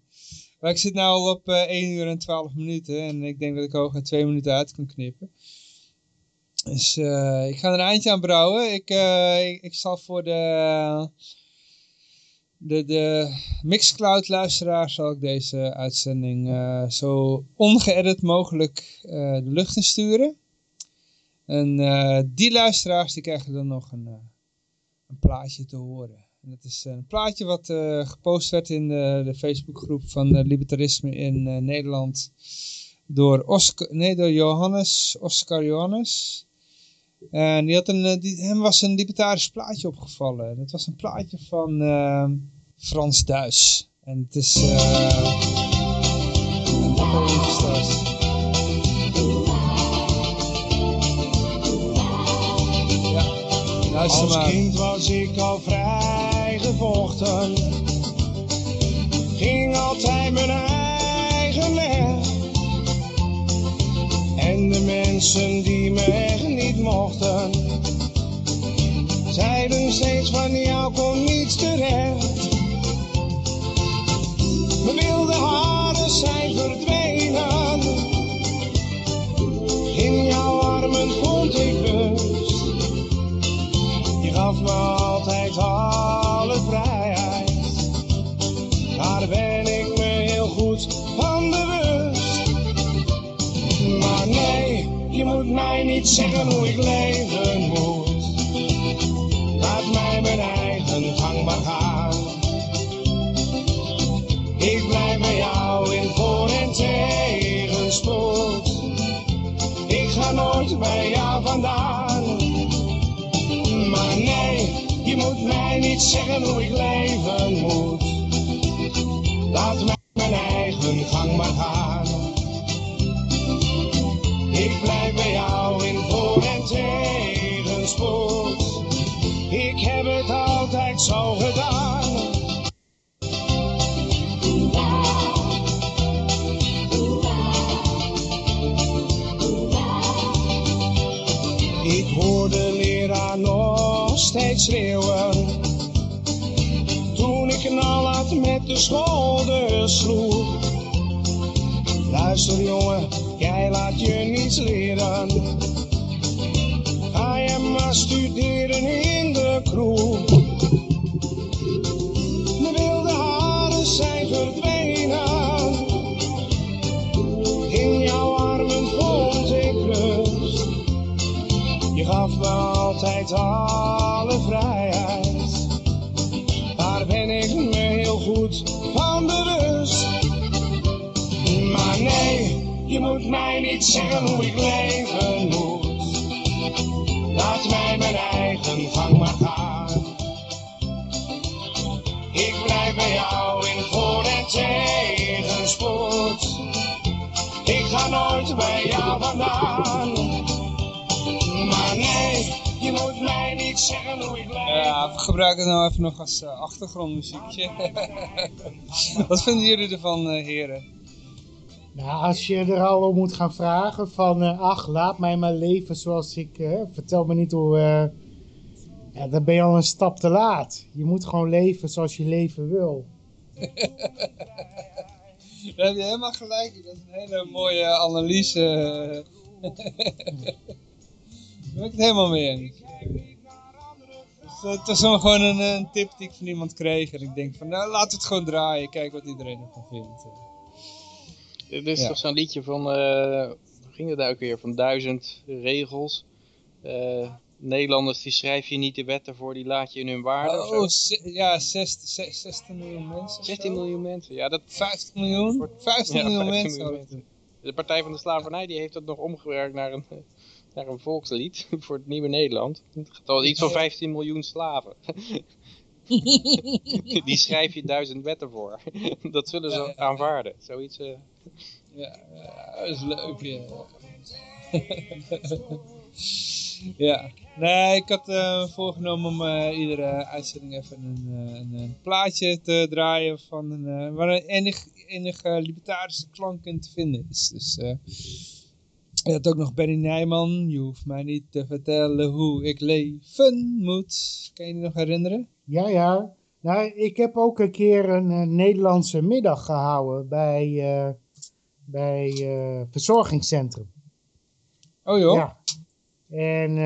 Maar ik zit nu al op uh, 1 uur en 12 minuten. En ik denk dat ik hooguit 2 minuten uit kan knippen. Dus uh, ik ga er een eindje aan brouwen. Ik, uh, ik, ik, zal voor de, de, de Mixcloud luisteraar zal ik deze uitzending uh, zo ongeëdit mogelijk de lucht in sturen. En die luisteraars die krijgen dan nog een, een plaatje te horen. En dat is een plaatje wat gepost werd in de, de Facebookgroep van libertarisme in Nederland. Door, Oscar, nee, door Johannes, Oscar Johannes. En die had een, die, hem was een libertarisch plaatje opgevallen. En het was een plaatje van Frans Duis. En het is... ja, luister Als maar. kind was ik al vrij gevochten. Ging altijd mijn eigen weg. En de mensen die me niet mochten, zeiden steeds van jou komt niets terecht. Mijn wilde haren zijn verdwenen. In jouw armen vond ik rust. Je gaf me altijd alle vrijheid. Ben moet mij niet zeggen hoe ik leven moet. Laat mij mijn eigen gang maar gaan. Ik blijf bij jou in voor- en tegenspoed. Ik ga nooit bij jou vandaan. Maar nee, je moet mij niet zeggen hoe ik leven moet. Laat mij altijd zo gedaan. Ik hoor de leraar nog steeds schreeuwen. Toen ik knalhard met de schouders sloeg. Luister jongen, jij laat je niets leren. Ga je maar studeren in de kroeg. In jouw armen vond ik rust. Je gaf me altijd alle vrijheid. Daar ben ik me heel goed van bewust. Maar nee, je moet mij niet zeggen hoe ik leven moet. Laat mij mijn eigen gang maar gaan. Bij jou vandaan. Maar nee, je moet mij niet zeggen hoe ik leef. Ja, we gebruiken het nou even nog als eh, achtergrondmuziekje. Wat vinden jullie ervan, eh, heren? Nou, als je er al om moet gaan vragen van, eh, ach, laat mij maar leven zoals ik, vertel me niet hoe, eh, ja, dan ben je al een stap te laat. Je moet gewoon leven zoals je leven wil. Daar heb je helemaal gelijk. Dat is een hele mooie analyse. Daar ben ik het helemaal mee eens. Dus, eh, het was wel gewoon een, een tip die ik van iemand kreeg. En ik denk van, nou laat het gewoon draaien. Kijk wat iedereen ervan vindt. Dit is Ja. toch zo'n liedje van, eh, hoe ging het nou ook weer, van duizend regels. Eh, Nederlanders die schrijf je niet de wetten voor, die laat je in hun waarde. Oh, ja, 16, 16 miljoen mensen. of 16 zo? miljoen mensen. Ja, dat, 50 miljoen? 50 Ja, miljoen 50 mensen. De Partij van de Slavernij die heeft dat nog omgewerkt naar een, naar een volkslied voor het nieuwe Nederland. Het getal iets van 15 miljoen slaven. die schrijf je duizend wetten voor. Dat zullen ze Ja, ja. aanvaarden. Zoiets. eh, Ja, ja, dat is leuk, ja. ja, nee, ik had eh, voorgenomen om eh, iedere uitzending even een, eh, een, een plaatje te draaien van een, waar een enig, enig libertarische klank in te vinden is. Dus je had ook nog Benny Nijman, je hoeft mij niet te vertellen hoe ik leven moet. Kan je je nog herinneren? Ja, ja. Nou, ik heb ook een keer een Nederlandse middag gehouden bij, eh bij verzorgingscentrum. Oh joh. Ja. En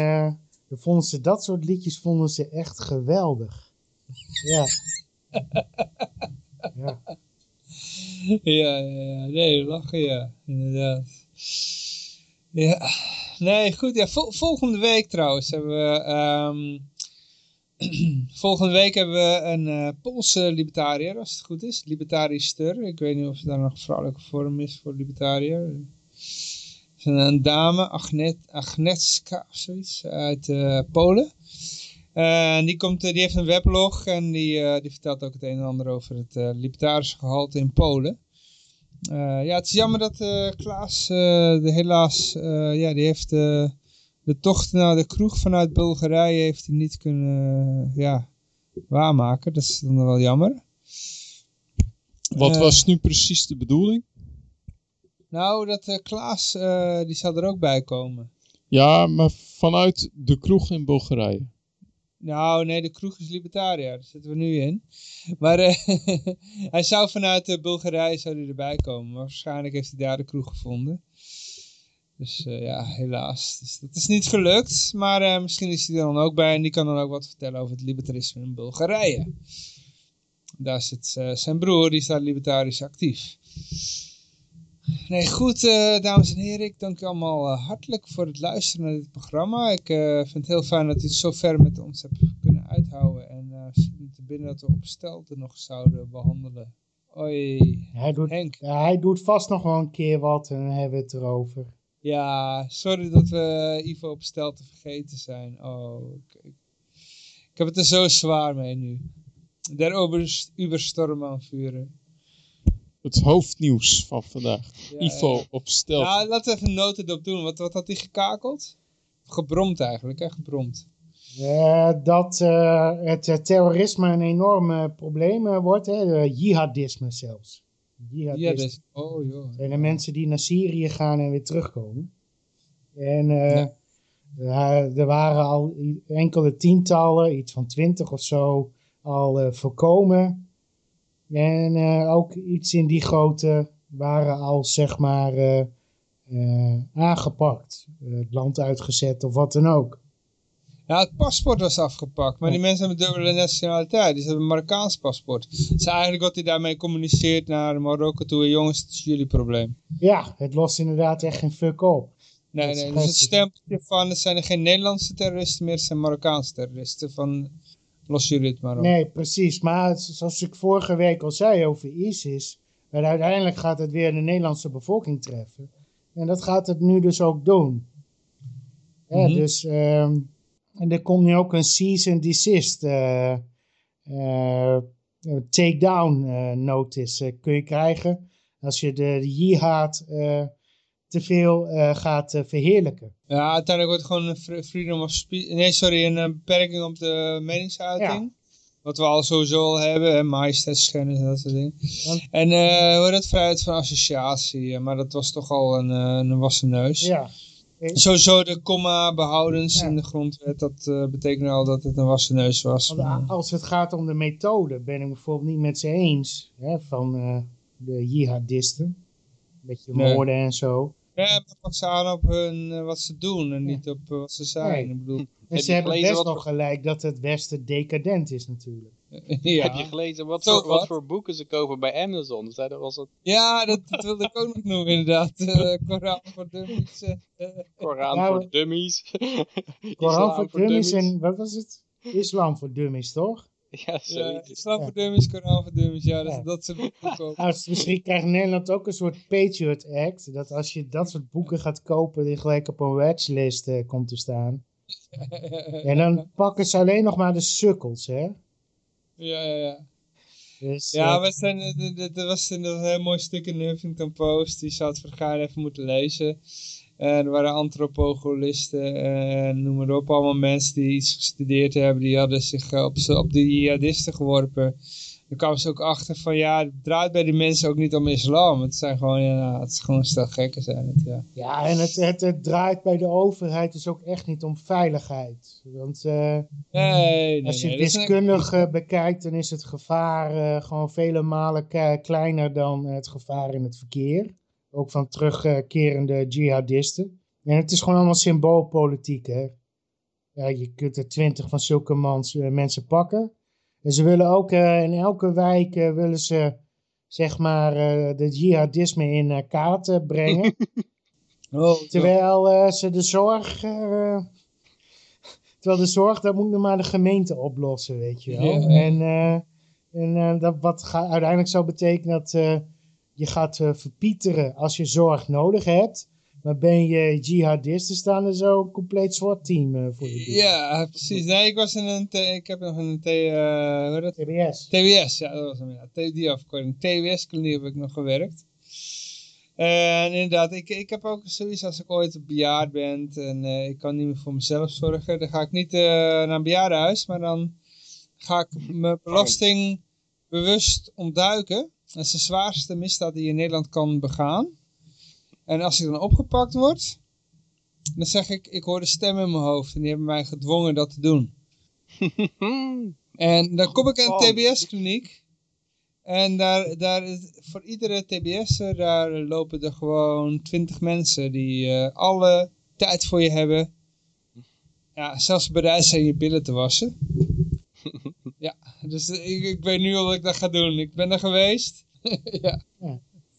vonden ze dat soort liedjes vonden ze echt geweldig. Ja. ja. Ja, ja, nee, lachen, ja, inderdaad. Ja, nee, goed. Ja, vol- volgende week trouwens hebben we... ehm, volgende week hebben we een eh, Poolse libertariër, als het goed is. Libertariër. Ik weet niet of daar nog een vrouwelijke vorm is voor libertariër. Is een, een dame, Agnet, Agnetska of zoiets, uit eh, Polen. En die, komt, eh, die heeft een weblog en die, eh, die vertelt ook het een en ander over het libertarische gehalte in Polen. Ja, het is jammer dat Klaas de helaas, ja, die heeft de tocht naar de kroeg vanuit Bulgarije heeft hij niet kunnen ja, waarmaken. Dat is dan wel jammer. Wat was nu precies de bedoeling? Nou, dat eh, Klaas, eh, die zou er ook bij komen. Ja, maar vanuit de kroeg in Bulgarije. Nou, nee, de kroeg is libertariër. Daar zitten we nu in. Maar eh, hij zou vanuit Bulgarije zou hij erbij komen. Maar waarschijnlijk heeft hij daar de kroeg gevonden. Dus ja, helaas. Dus dat is niet gelukt. Maar misschien is hij er dan ook bij. En die kan dan ook wat vertellen over het libertarisme in Bulgarije. Daar zit zijn broer, die is daar libertarisch actief. Nee, goed, eh, dames en heren. Ik dank u allemaal eh, hartelijk voor het luisteren naar dit programma. Ik eh, vind het heel fijn dat u het zo ver met ons hebt kunnen uithouden. En misschien te binnen dat we op stelten nog zouden behandelen. Oei, Hij, doet, Henk. ja, hij doet vast nog wel een keer wat en dan hebben we het erover. Ja, sorry dat we Ivo op stelten vergeten zijn. Oh, ik, heb het er zo zwaar mee nu. Der Oberst Uberstorm aanvuren. Het hoofdnieuws van vandaag. Ja, Ivo ja. op stel. Nou, laten we even een noten op doen. Wat, wat had hij gekakeld? Gebromd eigenlijk, hè? Gebromd. Eh, dat eh, het eh, terrorisme een enorm probleem wordt, hè? de jihadisme zelfs. Jihadisme. Ja, dus. Oh, joh. Zijn de mensen die naar Syrië gaan en weer terugkomen. En eh, ja, er waren al enkele tientallen, iets van twintig of zo, al eh, voorkomen. En eh, ook iets in die grootte waren al, zeg maar, eh, eh, aangepakt. Het land uitgezet of wat dan ook. Ja, het paspoort was afgepakt. Maar die mensen hebben dubbele nationaliteit. Die hebben een Marokkaans paspoort. Dus eigenlijk wat hij daarmee communiceert naar Marokko toe. Jongens, het is jullie probleem. Ja, het lost inderdaad echt geen fuck op. Nee, Dat is nee. Dus het stempeltje van, het zijn er geen Nederlandse terroristen meer. Het zijn Marokkaanse terroristen. Van, lossen jullie het maar op. Nee, precies. Maar zoals ik vorige week al zei over ISIS, maar uiteindelijk gaat het weer de Nederlandse bevolking treffen. En dat gaat het nu dus ook doen. Mhm. Dus ehm, en er komt nu ook een cease and desist eh, eh, takedown eh, notice kun je krijgen als je de, jihad te veel gaat verheerlijken. Ja, uiteindelijk wordt het gewoon een fr- freedom of speech. Nee, sorry, een eh, beperking op de meningsuiting. Wat we al sowieso al hebben, hè, majesteitsschennis en dat soort dingen. Want- En eh hoe het vrijheid van associatie, eh, maar dat was toch al een, een wassen neus. Ja, Sowieso de comma behoudens Ja. in de grondwet, dat eh, betekent al dat het een wassen neus was. Want als het gaat om de methode, ben ik bijvoorbeeld niet met ze eens. Hè, van de jihadisten. Een beetje Nee. moorden en zo. Ja, maar pak ze aan op hun, eh, wat ze doen en niet op eh, wat ze zijn. Nee. Ik bedoel, En ze hebben best voor- gelijk dat het Westen decadent is natuurlijk. ja. Heb je gelezen wat Zo voor, wat wat. voor boeken ze kopen bij Amazon? Zeiden was het ja, dat, dat wilde ik ook nog noemen inderdaad. Eh Koran voor dummies. Koran Nou, voor dummies. Koran voor dummies en wat was het? Islam voor dummies, toch? Ja, zoiets. Islam Ja. voor dummies, Koran voor dummies. Ja, dat, Ja. dat soort boeken kopen. Nou, misschien krijgt Nederland ook een soort Patriot Act. Dat als je dat soort boeken gaat kopen, die gelijk op een watchlist eh, komt te staan. En dan pakken ze alleen nog maar de sukkels, hè? Ja, ja, ja. Dus, Ja, eh, we zijn, eh, er was een een heel mooi stuk in de Huffington Post. Die zou het vergaan even moeten lezen. En er waren antropologisten en noem maar op. Allemaal mensen die iets gestudeerd hebben. Die hadden zich eh, op, de jihadisten geworpen. Dan kwamen ze ook achter van ja, het draait bij die mensen ook niet om islam. Het zijn gewoon, ja, het is gewoon een stel gekken zijn het, ja. Ja, en het, het, het draait bij de overheid dus ook echt niet om veiligheid. Want eh, Nee, nee, als je het een- wiskundig eh, bekijkt, dan is het gevaar eh, gewoon vele malen kleiner dan het gevaar in het verkeer. Ook van terugkerende jihadisten. En het is gewoon allemaal symboolpolitiek, hè. Ja, je kunt er twintig van zulke mans, eh, mensen pakken. En ze willen ook eh, in elke wijk eh, willen ze, zeg maar, eh de jihadisme in kaart brengen. Oh, Terwijl eh, ze de zorg. eh, terwijl de zorg, dat moet nog maar de gemeente oplossen, weet je wel. En, eh, en dat wat ga, uiteindelijk zou betekenen dat eh, je gaat eh, verpieteren als je zorg nodig hebt. Maar ben je jihadist, dan staan er zo een compleet zwart team eh, voor je. Ja, precies. Nee, ik was in een, ik heb nog een T, eh, hoe heet dat? TBS. TWS, ja, dat was hem. Ja. Die afkorting. TWS-kliniek heb ik nog gewerkt. En inderdaad, ik, ik heb ook zoiets als ik ooit bejaard ben en eh, ik kan niet meer voor mezelf zorgen. Dan ga ik niet eh, naar een bejaardenhuis, maar dan ga ik mijn belasting bewust ontduiken. Dat is de zwaarste misdaad die je in Nederland kan begaan. En als ik dan opgepakt word, dan zeg ik, ik hoor de stem in mijn hoofd en die hebben mij gedwongen dat te doen. En dan kom ik een Oh. TBS-kliniek. En daar, daar is, voor iedere TBS'er, daar lopen er gewoon twintig mensen die eh, alle tijd voor je hebben. Ja, zelfs bereid zijn je billen te wassen. Dus ik, ik weet nu al wat ik dat ga doen. Ik ben er geweest. ja.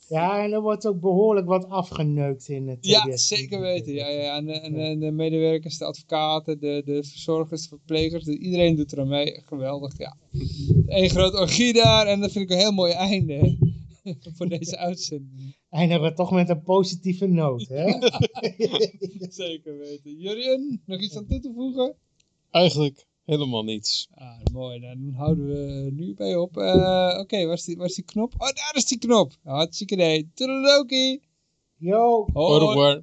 Ja, en er wordt ook behoorlijk wat afgeneukt in het ja, TBS. zeker weten. Ja, ja. En, de, en de, de medewerkers, de advocaten, de, de verzorgers, de verplegers, de- iedereen doet er aan mee. Geweldig, ja. Eén groot orgie daar en dat vind ik een heel mooi einde voor deze uitzending. Eindigen we toch met een positieve noot, hè? Zeker weten. Jurien, nog iets aan toe te voegen? Eigenlijk Helemaal niets. Ah, mooi. Dan houden we nu bij op. Eh, Oké, waar, is die- waar is die knop? Oh, daar is die knop. Hartstikke idee. Toedeledokie. Yo. Hoi. Au revoir.